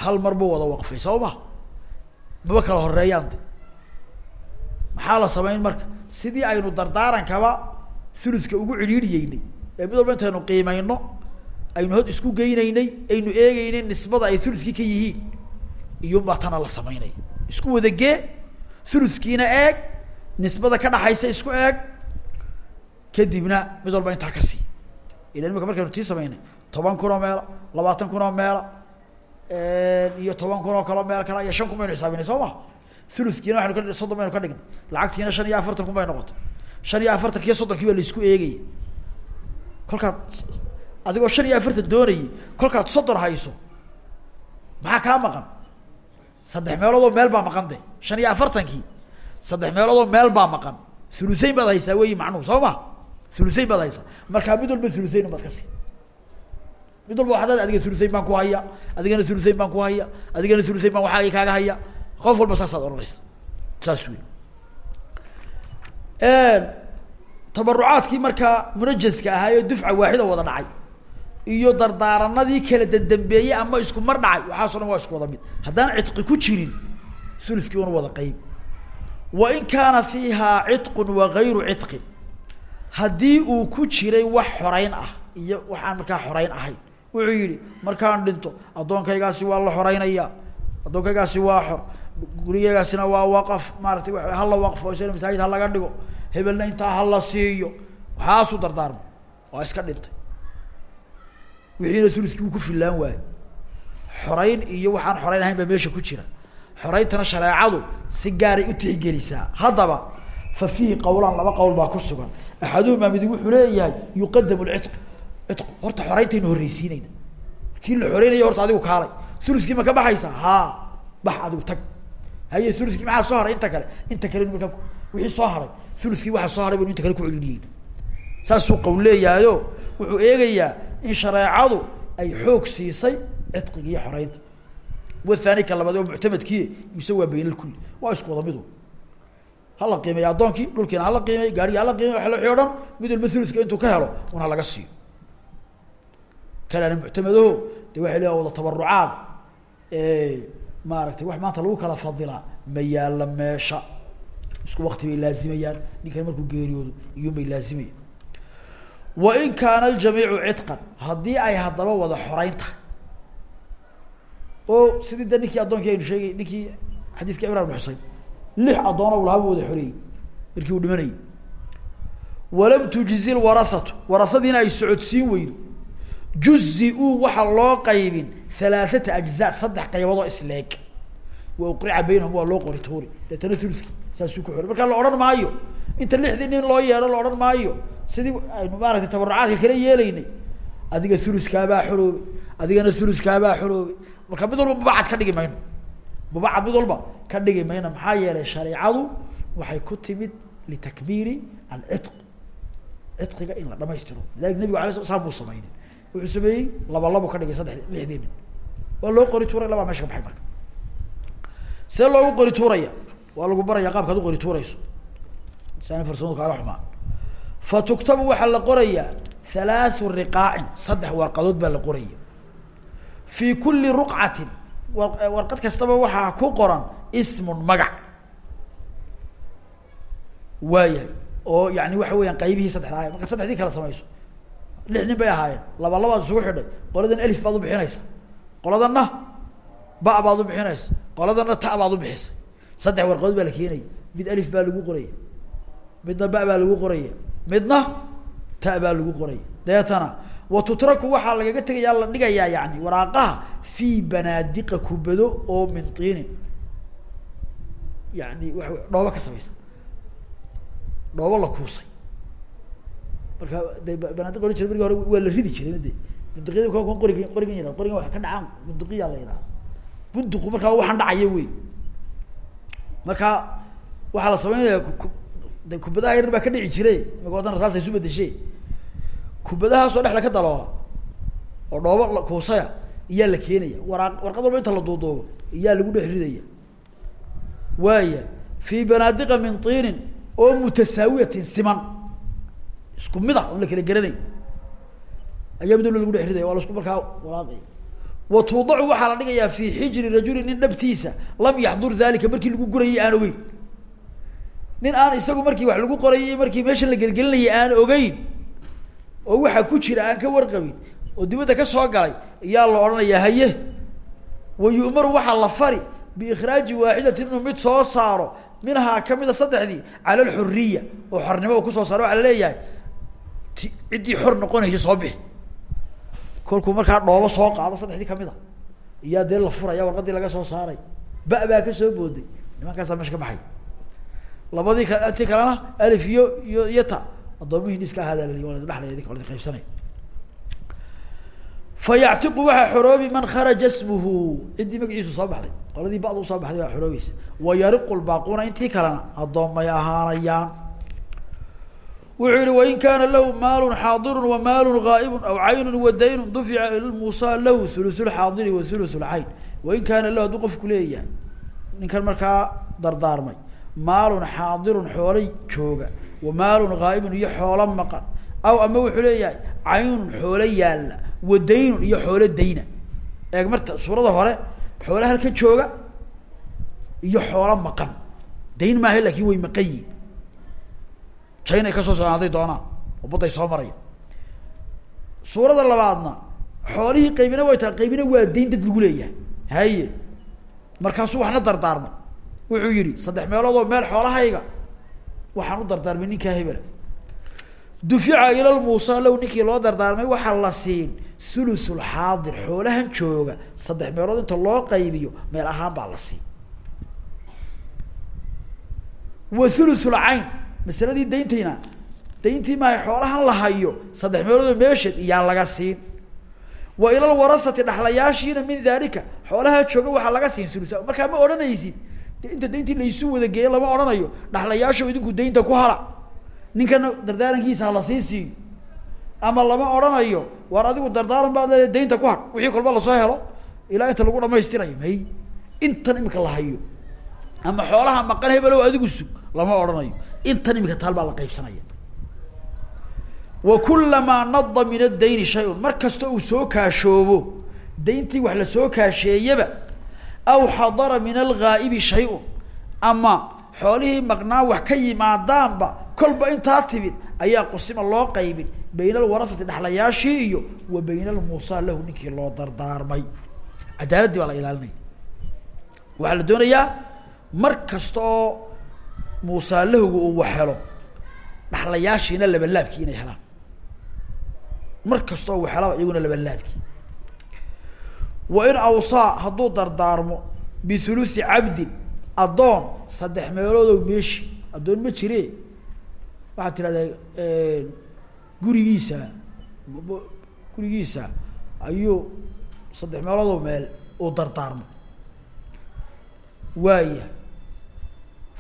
Hal mar buu wada waqfay soo ma maba kala horeeyaan de maxaa la samayn marka? Sidii aynu dardaarankaba thuluska ugu cidhiidhiyeynay ee mid walba intaynu qiimayno aynu hod isku geynaynay aynu eegeynay nisbada ay thuluskii ka yihiin iyunbaa tana la samaynaya isku wada gee thuluskiina eeg nisbada ka dhaxaysa isku eeg kadibna mid walba intaa ka sii ila imika markaynu tii samaynay toban kun oo meela labaatan kun oo meela iyo toban kun oo kaloo meel kala iyo shan kun baynu xisaabinay soo ma? Thuluskiina waxaynu ka soddon baynu ka dhignay lacagtiina shan iyo afartan kun bay noqotay shan iyo afartanki iyo soddonki baa la isku eegaya kolkaad adigoo shan iyo afartan doonayay kolkaad soddon hayso maxaa kaa maqan? Saddex meeloodoo meel baa maqan de shan iyo afartankii saddex meeloodoo meel baa maqan. Thuluthayn baad haysaa weyi macnuhu soo ma thuluthayn baad haysaa markaa mid walba thuluthayn baad ka sii mid walba waxdaad adiga thuluthayn baan ku haya adigana thuluthayn baan ku haya adigana thuluthayn baan waxaagi kaaga haya. Qof walba saasaad odhanaysa saas wey tabarucaadkii markaa munajaska ahaa ee dufca waaxida wada dhacay. Iyo dardaaranadii kala dandambeeyey ama isku mar dhacay waxaaso dhan waa isku wada mid. Haddaan cidqi ku jirin sulukii una wada qeyb wain kaana fiihaa cidqun wagayru cidqin haddii uu ku jiray wax xoreyn ah iyo waxaan markaa xoreyn ahayn wuxuu yihi markaan dhinto addoonkaygaasi waa la xoreynaya addoonkaygaasi waa xor gurigeygaasina waa waqaf maaratay hala waqfo isagana masaajid ha laga dhigo hebelna intaa hala siiyo. Waxaasuu dardaarma waa iska dhintay. Wixiina uluskii wuu ku filaan waayo xoreyn iyo waxaan xoreyn ahayn baa meesha ku jira xoreyntana shareecadu si gaaray u tixgelisaa. Haddaba fa fiihi qawlaan laba qowl baa ku sugan. Axaduhumaa midi wuxuu leeyahay yuqadamu lcidq cidqu horta xoreyntaynu horreysiinayna. Kii la xoreynaya horta adigu kaalay. Uluskii ma ka baxaysaa haa bax adigu tag. Haye uluskii maxaa soo haray? Inta kale. Inta kale markaa wixii soo haray. Uluskii waxaa soo haray baynu inta kale ku celiliyeyna saasuu qowl leeyahayo wuxuu eegayaa in shareecadu ay xoog siisay cidqiga iyo xoreynta. Wathani ka labaad oo muctamadkii mise waa bayn lkulli waa isku wada midu hala qiimeeya addoonkii dhulkiina hala qiimeey gaarigii hala qiimey wa wixii o dhan mid walba intuu ka helo una laga siiyo. Kalena muctamadaho de waxay leeya wada tabarucaad maaragtay wax maanta lagu kala fadilaa ma yaalla meesha. Isku wakti bay laazimayaan ninkan markuu geeriyoodo iyuun bay laazimayaan wain kaana aljamiicu cidqan haddii ay haddaba wada xoreyn tahay oo sidii de ninkii addoonkii aynu sheegay ninkii xadiiska imran bin xusein lix addoona u wada xoreeyey markii uu dhimanayay walam tujzi lwarahatu warahadiina ay socodsiin weydo. Juzi-uu waxaa loo qaybin halaathata ajza saddex qayboodoo isleeg. Wa uqrica baynahum waa loo qori tuuri. Deetana ulukii saasuu ku xori. Markaa la odhan maayo inta lixdii nin loo yeedho la odhan maayo sidii aynu maaragtay tabarucaadka kala yeelaynay adiga uluskaabaa xoroobay adigana uluskaabaa xoroobay marka mid walba mubacad ka dhigi mayno mubacad mid walba ka dhigi mayno maxaa yeelay shareicadu waxay ku timid litakmiili alcidq cidqiga in la dhamaystiro. Lidalik nabigu ala sl slam buu samaynin wuxuu sameeyey laba labo ka dhigay saddex lixdii nin waa loo qori tuuray labaa meesha ka baxay marka. See loogu qori tuuraya? Waa lagu baraya qaabkaad uqori tuurayso. Saani farsamadu kaaga xumaa. Fa tuktabu waxaa la qorayaa halaathu riqaacin saddex warqadood baa la qoraya. Fii kuli ruqcatin warqad kastaba waxaa ku qoran ismun magac. Waayahay oo yani waxa weeyaan qaybihii saddexda ahay marka saddexdii kala samayso lix nin bay ahaayeen. Laba labaad isugu xidhay. Qoladan alif baad ubixinaysa qoladanna ba baad ubixinaysa qoladanna ta baad ubixisay saddex warqadood baa la keenaya mid alif baa lagu qoraya midna ba baa lagu qoraya midna ta baa lagu qoraya deetana wa tutraku waxaa lagaga tegayaa la dhigayaa yani waraaqaha fii banaadiqa kubado oo min tiinin yani waa dhoobo ka samaysa dhoobo la kuusay. Marka de banaadiq ohan jira marki hore waa la ridi jiray de bunduqyada kan qoriga qorigan yihahdo qorigan waa ka dhacaan bunduqiyaa la yihahda bunduqu markaa waxaan dhacaya wey marka waxaa la sameynaya de kubadaha yar baa ka dhici jire imaka wadan rasaas isu bedeshe kubadahaasoo dhexda ka daloola oo dhoobo kuusaya iyaa la keenaya. Warqad walba inta la duuduubo iyaa lagu dhex ridaya. Waaya fii banaadiqa min tiinin oo mutasaawiyatin siman. Isku mid ah oon la kala geranayn ayaa mid walba lagu dhex ridaya waa isku markaa walaaqaya wa tuudacu waxaa la dhigayaa fi xijri rajuli nin dhabtiisa lam yaxdur dalika markii lagu gurayay aan ogeyn. Nin aan isagu markii wax lagu qorayay markii meesha la gelgelinayay aan ogeyn oo waxaa ku jira aan ka warqabin oo dibadda ka soo galay iyaa la odhanayaa haye wa yu'maru waxaa la fari biikhraaji waaxidatin inuu mid soo saaro minhaa kamida saddexdii cala alxuriya oo xornimo u ku soo saaro waxaa la leeyahay ti ciddii xor noqonaysa soo bixi. Kolkuu markaa dhoobo soo qaado saddexdii ka mid a iyaa dee la furaya warqadii laga soo saaray. Ba baa ka soo booday. Nimankaasaa meesha ka baxay. Labadii ka ti kalena alif iyo iyo iyo addoomihiin iska ahaadaa lali waa la dhalaya idinka waa la qaybsanaya fa yactiqu waxaa xoroobi man kharaja smuhu ciddii magaciisu soo baxday qoladii ba'da u soo baxday baa xoroobaysa wa yariqu lbaaquuna intii kalena addoomay ahaanayaan. Wuxuu yihi wain kaana lahu maalun xaadirun wa maalun gaa'ibun aw caynun wa daynun dufica ilmuusa lahu thuluthu lxaadiri wa thuluthu lcayn wain kaana lahu hadduu qofku leeyahay ninkan markaa dardaarmay maalun xaadirun xoolay jooga wa maalun gaa'ibun iyo xoolo maqan. Aw ama wuxuu leeyahay caynun xoolo yaalla wa daynun iyo xoolo dayna. Eeg marta suurada hore xoolo halka jooga iyo xoolo maqan. Dayn maaha laakiin way maqan yihiin jaynay ka soo soconaaday doonaan oo badday soo maraya suurada labaadna xoolihii qaybina way tahay qaybina waa dayn dad lagu leeyahay. Haye markaasuu waxna dardaarmay wuxuu yihi saddex meelood oo meel xoolahayga waxaan u dardaarmay ninkaa hebela dufica ilal muusa low ninkii loo dardaarmay waxaa la siin thuluthul xaadir xoolahan jooga. Saddex meelood inta loo qaybiyo meel ahaan baa la siin. Wa thuluthul cayn masaladii dayntayna dayntii maahay xoolahan la hayo saddex meeloodoo meesheed iyaa laga siin. Wa ilal warahati dhaxlayaashiina min dalika xoolaha jooga waxaa laga siin thulutha markaa ma odhanaysid inta dayntii wada geeyo lama odhanayo. Dhaxlayaasho idinku daynta ku hala. Ninkana dardaarankiisa hala sii ama lama odhanayo waar adigu dardaaran baad leedahay daynta ku har wixii kolba la soo helo ilaa inta lagu dhamaystirayo may. Intan imika la hayo. Ama xoolaha maqan hebelow adigu sug lama odhanayo. Intan imika taal baa la qaybsanaya. Wa kulamaa nada min addayni shay-un. Mar kasta uu soo kaashoobo dayntii wax la soo kaasheeyaba aw xadara min alghaa'ibi shay-un ama xoolihii maqnaa wax ka yimaadaanba kolba intaa timid ayaa qusima loo qaybin bayna alwarasati dhexlayaashii iyo wa bayna almuusaa lahu ninkii loo dardaarmay cadaaladdii baa la ilaalinaya waxaa la doonayaa mar kasta oo muusaa lahuga uu wax helo dhaxlayaashiina labalaabkii inay helaan mar kasta oo wax helaba iyaguna labalaabkii wa in awsaa hadduu dardaarmo bihulusi cabdin addoon saddex meeloodow meeshi addoon ma jire. Waxaad tidhahdaa gurigiisa gurigiisa ayuu saddex meeloodoo meel uu dardaarmo. Waaya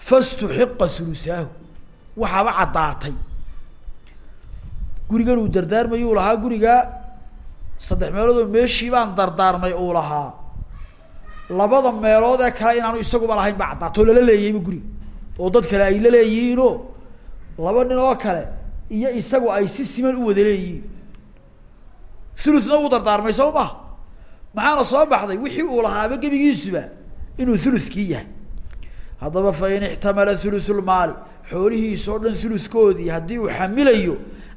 fastuxiqa hulusaahu waxaaba caddaatay. Gurigan uu dardaarmayuu lahaa gurigaa saddex meeloodoo meeshii baan dardaarmay uu lahaa. Labada meelood ee kale inaanu isaguba lahayn ba caddaato oo lala leeyahayba guriga oo dad kale ay la leeyihiinoo? Laba nin oo kale iyo isagu ay si siman u wada leeyihiin. Hulusna uu dardaarmay soo maha maxaana soo baxday? Wixii uu lahaaba gebigiisuba inuu hulukii yahay. Haddaba fain ixtamala hulusulmaali xoolihiisoo dhan huluskoodii haddii uu xamilayo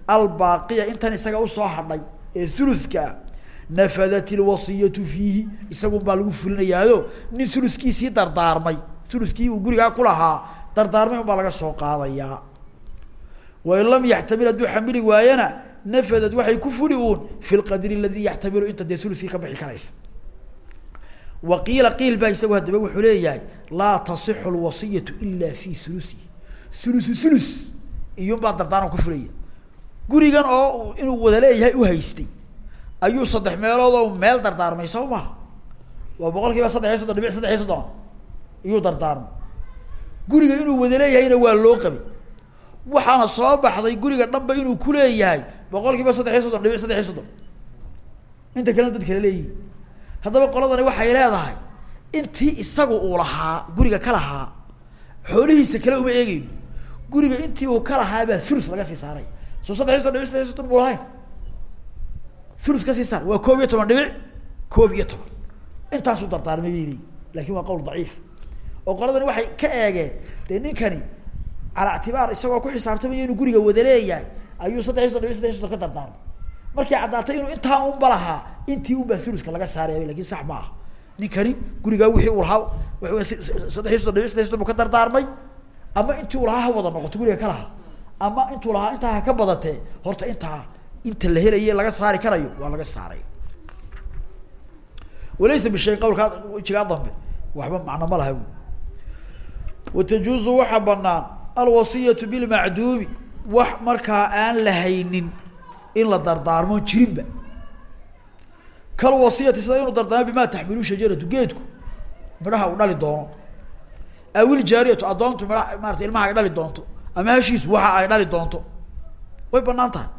albaaqiya intan isaga u soo hadhay ee hulukaa nafadat ilwasiyatu fiihi isagun baa lagu fulinayaayo nin huluskiisii dardaarmay huluskii uu gurigaa kulahaa dardaarmay un baa laga soo qaadayaa wain lam yaxtamil hadduu xamili waayana nafadad waxay ku fuli uun fi lqadri aladi yaxtamilu inta dee hulukii ka bixi karaysa. Wa qiila qiil baa isagu haddaba wuxuu leeyahay laa tasixu lwasiyatu ila fi hulusihi hulusu hulus iyun baa dardaaran ku fulaya gurigan oo inuu wada leeyahay uhaystay ayuu saddex meelood oo meel dardaarmay soo maha waa boqol kiiba saddex iyo soddon dhibic saddex iyo soddon iyuu dardaarmay. Guriga inuu wada leeyahayna waa loo qabay. Waxaana soo baxday guriga dhanba inuu kuleeyahay boqol kiiba saddex iyo soddon dhibic saddex iyo soddon inta kalena dad kale leeyihiin haddaba qoladani waxay leedahay intii isagu uu lahaa guriga ka lahaa xoolihiisa kale uma eegeyno guriga intii uu ka lahaabaa thulus laga sii saaray soo saddex saar waa koob iyo toban dhibic koob iyo toban intaasuu dardaarmay laakiin waa qowl daciif oo qoladani waxay ka eegeen dee ninkani calaa ictibaar isagoo ku xisaabtamaya inuu guriga wada ayuu saddex iyo soddon dhibic saddex soddon ka dardaarmay. Markii caddaatay inuu intaa unba lahaa intii unbaa thuluska laga saaraya sax ma aha. Ninkani gurigaa wixii uu lahaa ka dardaarmay. Ama intii uu lahaa ha wada noqoto guriga ka lahaa ama intuu lahaa intaa ha ka badatee horta intaa inta la helaye laga saari karayo waa laga saaray. Walaysa bishayin qawlkaa jigaa dambe waxba macno ma laha watajuuzu waxaa banaan alwasiyatu bilmacduumi wax markaa aan la haynin in la dardaarmo jirinba. Kalwasiyati sida inuu dardaarmo bima taxmilu shajaratu geedku midhaha uu dhali doono. Awiljaariyatu addoontu midha ilmaha dhali doonto ama heshiisu waxa ay dhali doonto. Way bannaan tahay.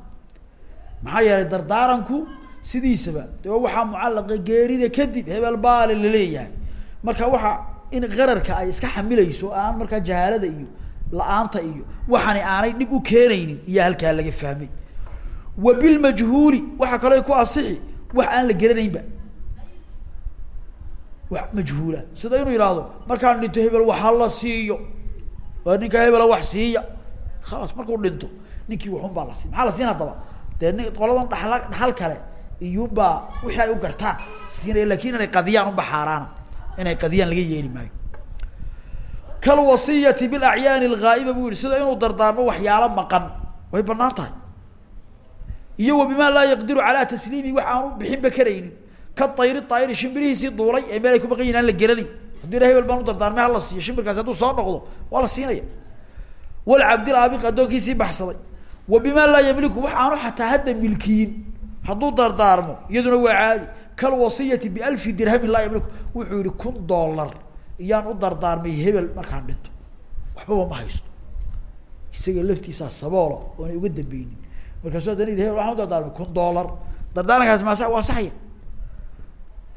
Maxaa yeelay dardaaranku sidiisaba de waxaa mucallaqa geerida kadib hebel baale la leeyahay marka waxa in qararka ay iska xamilayso aan markaa jahaalada iyo la'aanta iyo waxani aanay dhib u keenaynin iyo halkaa laga fahmay. Wa bilmajhuuli waxaa kaloo ku asixi wax aan la geranaynba wax majhuula sida inuu yihahdo markaan dhinto hebel waxa la siiyo waa ninka hebela wax siiya khalaas markuu dhinto ninkii waxun baa la siiy maxaa la siin haddaba? Dee ni qoladan dhala dhaxal kale iyuunbaa wixii ay u gartaan siinaya laakiin inay qadiyaan unba xaaraana inay qadiyaan laga yeeli maayo. Kalwasiyati bilacyaani alghaa'iba buu yihi sida inuu dardaarmo waxyaalo maqan way bannaan tahay. Iyo wa bima laa yaqdiru calaa tasliimi wax aanu bixinba karaynin. Ka tayri taayri shimbirihiisii duulay ee meel ay ku maqan yihiin aan la geranayn hadduu ila hebel baan soo noqdo walcabdil aabiq addoonkiisii baxsaday. Wa bima laa yamliku wax aanu xataa hadda milkiyin. Hadduu dardaarmo iyaduna waa caadi. Kalwasiyati bialfi dirhamin laa yamliku. Wuxuu yihi kun dollar iyaan u dardaarmay hebel markaan dhinto. Waxbaba ma haysto. Isaga laftiisaa saboola oonay uga dambeynin markaasu haddana yidhi hebel waxaan u dardaarmay kun dollar. Dardaarankaasi maasa waa saxya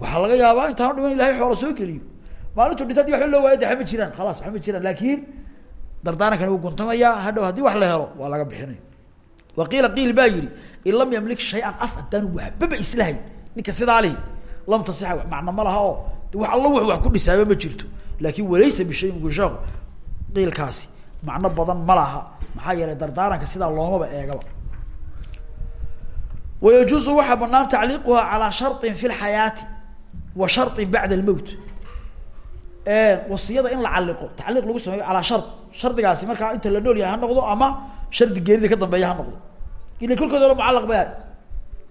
waxaa laga yaabaa intaanu dhiman ilahay xoola soo geliyo. Maalintu dhinta haddii waxba loo waayo de ma jiraan. Khalaas waxba ma jiraan. Laakin dardaarankani wuu guntamayaa hadhow haddii wax la helo waa laga bixinaya wa qiila qiil baa in lam yamlik shay-an as haddaanu waxbaba ninka sidaa lihi lam tasixa macno ma laha oo wax alla wax ku dhisaaba ma jirto. Laakin walaysa bishayin gushaaqu qiilkaasi macno badan ma laha maxaa yeelay dardaaranka sidaa loomaba eegaba. Wayajuuzu waxaa banaan tacliiquha calaa sharin fi lxayaati wa sharin bacda wasiyada in la caliqo tacliiq lagu sameeyo calaa shar shardigaasi markaa inta la nool yahay ha noqdo ama shardi geerida ka dambeeya ha noqdo. Ila kolkood hore mucalaq bay ahay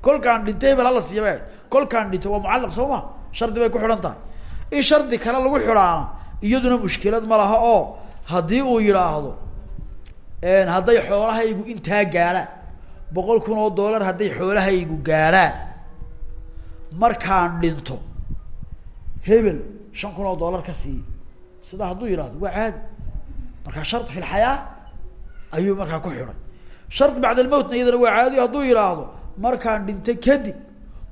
kolkaan dhintay hebel hala siiya bay ahayd kolkaan dhinto waa mucalaq soo ma? Shardi bay ku xidhan tahay. In shardi kale lagu xidhaana iyaduna mushkilad ma laha oo haddii uu yidhaahdo hadday xoolahaygu intaa gaadhaan boqol kun oo dollar hadday xoolahaygu gaadhaan markaan dhinto hebel shan kun oo dollar ka siiya sidaa hadduu yidhahdo waa caadi. Markaa shard fi lxayaa ayuu markaa ku xidhay shard bacda almowtna iyadana waa caadi hadduu yidhaahdo markaan dhinto kadib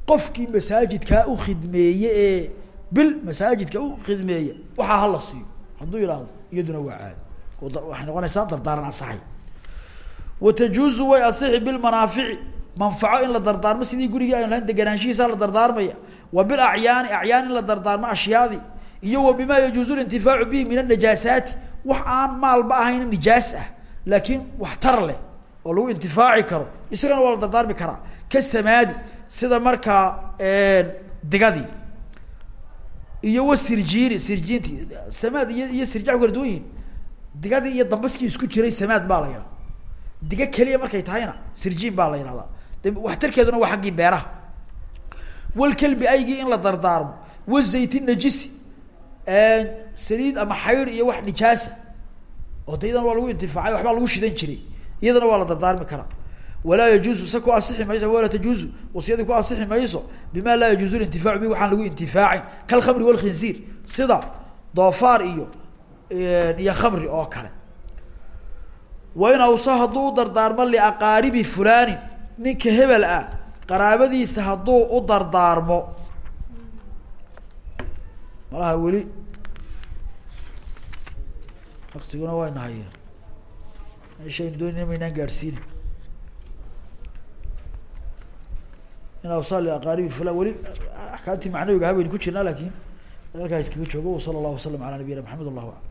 qofkii masaajidkaa ukhidmeeye ee bil masaajidka ukhidmeeya waxaa hala siiyo. Hadduu yidhaahdo iyaduna waa caadi. Waxay noqonaysaa dardaaran asaxay. Watajuuzu way asixi bilmanaafici manfaco in la dardaarmo sidii gurigii aynu lahayn deganaanshihiisa la dardaarmaya. Wa bilacyaani acyaan in la dardaarmo ashyaadii iyo wa bima yajuuzu lintifaacu bihi min anajaasaati wax aan maalba ahayn nijaas ah laakiin wax tar leh oo lagu intifaaci karo isagana waa la dardaarmi karaa. Ka samaadi sida markaa digadii iyo wa sirjiini sirjiinti samaad iyo iyo sirja ku kala iyo dambaskii isku jiray samaad baa la yihahda diga keliya markay tahayna sirjiin baa la yihahdaa de waxtarkeeduna waa xaggii beeraha. Walkelbi aygii in la dardaarmo. Wazayti najisi. Saliid ama xayd iyo wax nijaasa. Oo iyadana waa lagu intifaacay waxbaa lagu shidan jiray. Iyadana waa la dardaarmi karaa. Walaa yajuuzu se ku asixi mayso walaa tajuuzu. Wasiyadii ku asixi mayso bima laa yajuuzu lintifaacu bi waxaan lagu intifaacin. Kalkhamri walkhinziir sida doofaar iyo iyo khamri oo kale. Wain awsa hadduu u dardaarmo liaqaaribi ninka hebel ah qaraabadiisa hadduu u dardaarmo. Malaha weli. Waktiguna wayna hayeen meeshaynu doonayna maynaan gaadhsiina in awsa liaqaaribi fulan weli axkaamtii macnawiga ha baynu ku jirnaa laakiin halkaa iskaga joogo wasala allahu wasalam ala nabiyina maxamed allahu alam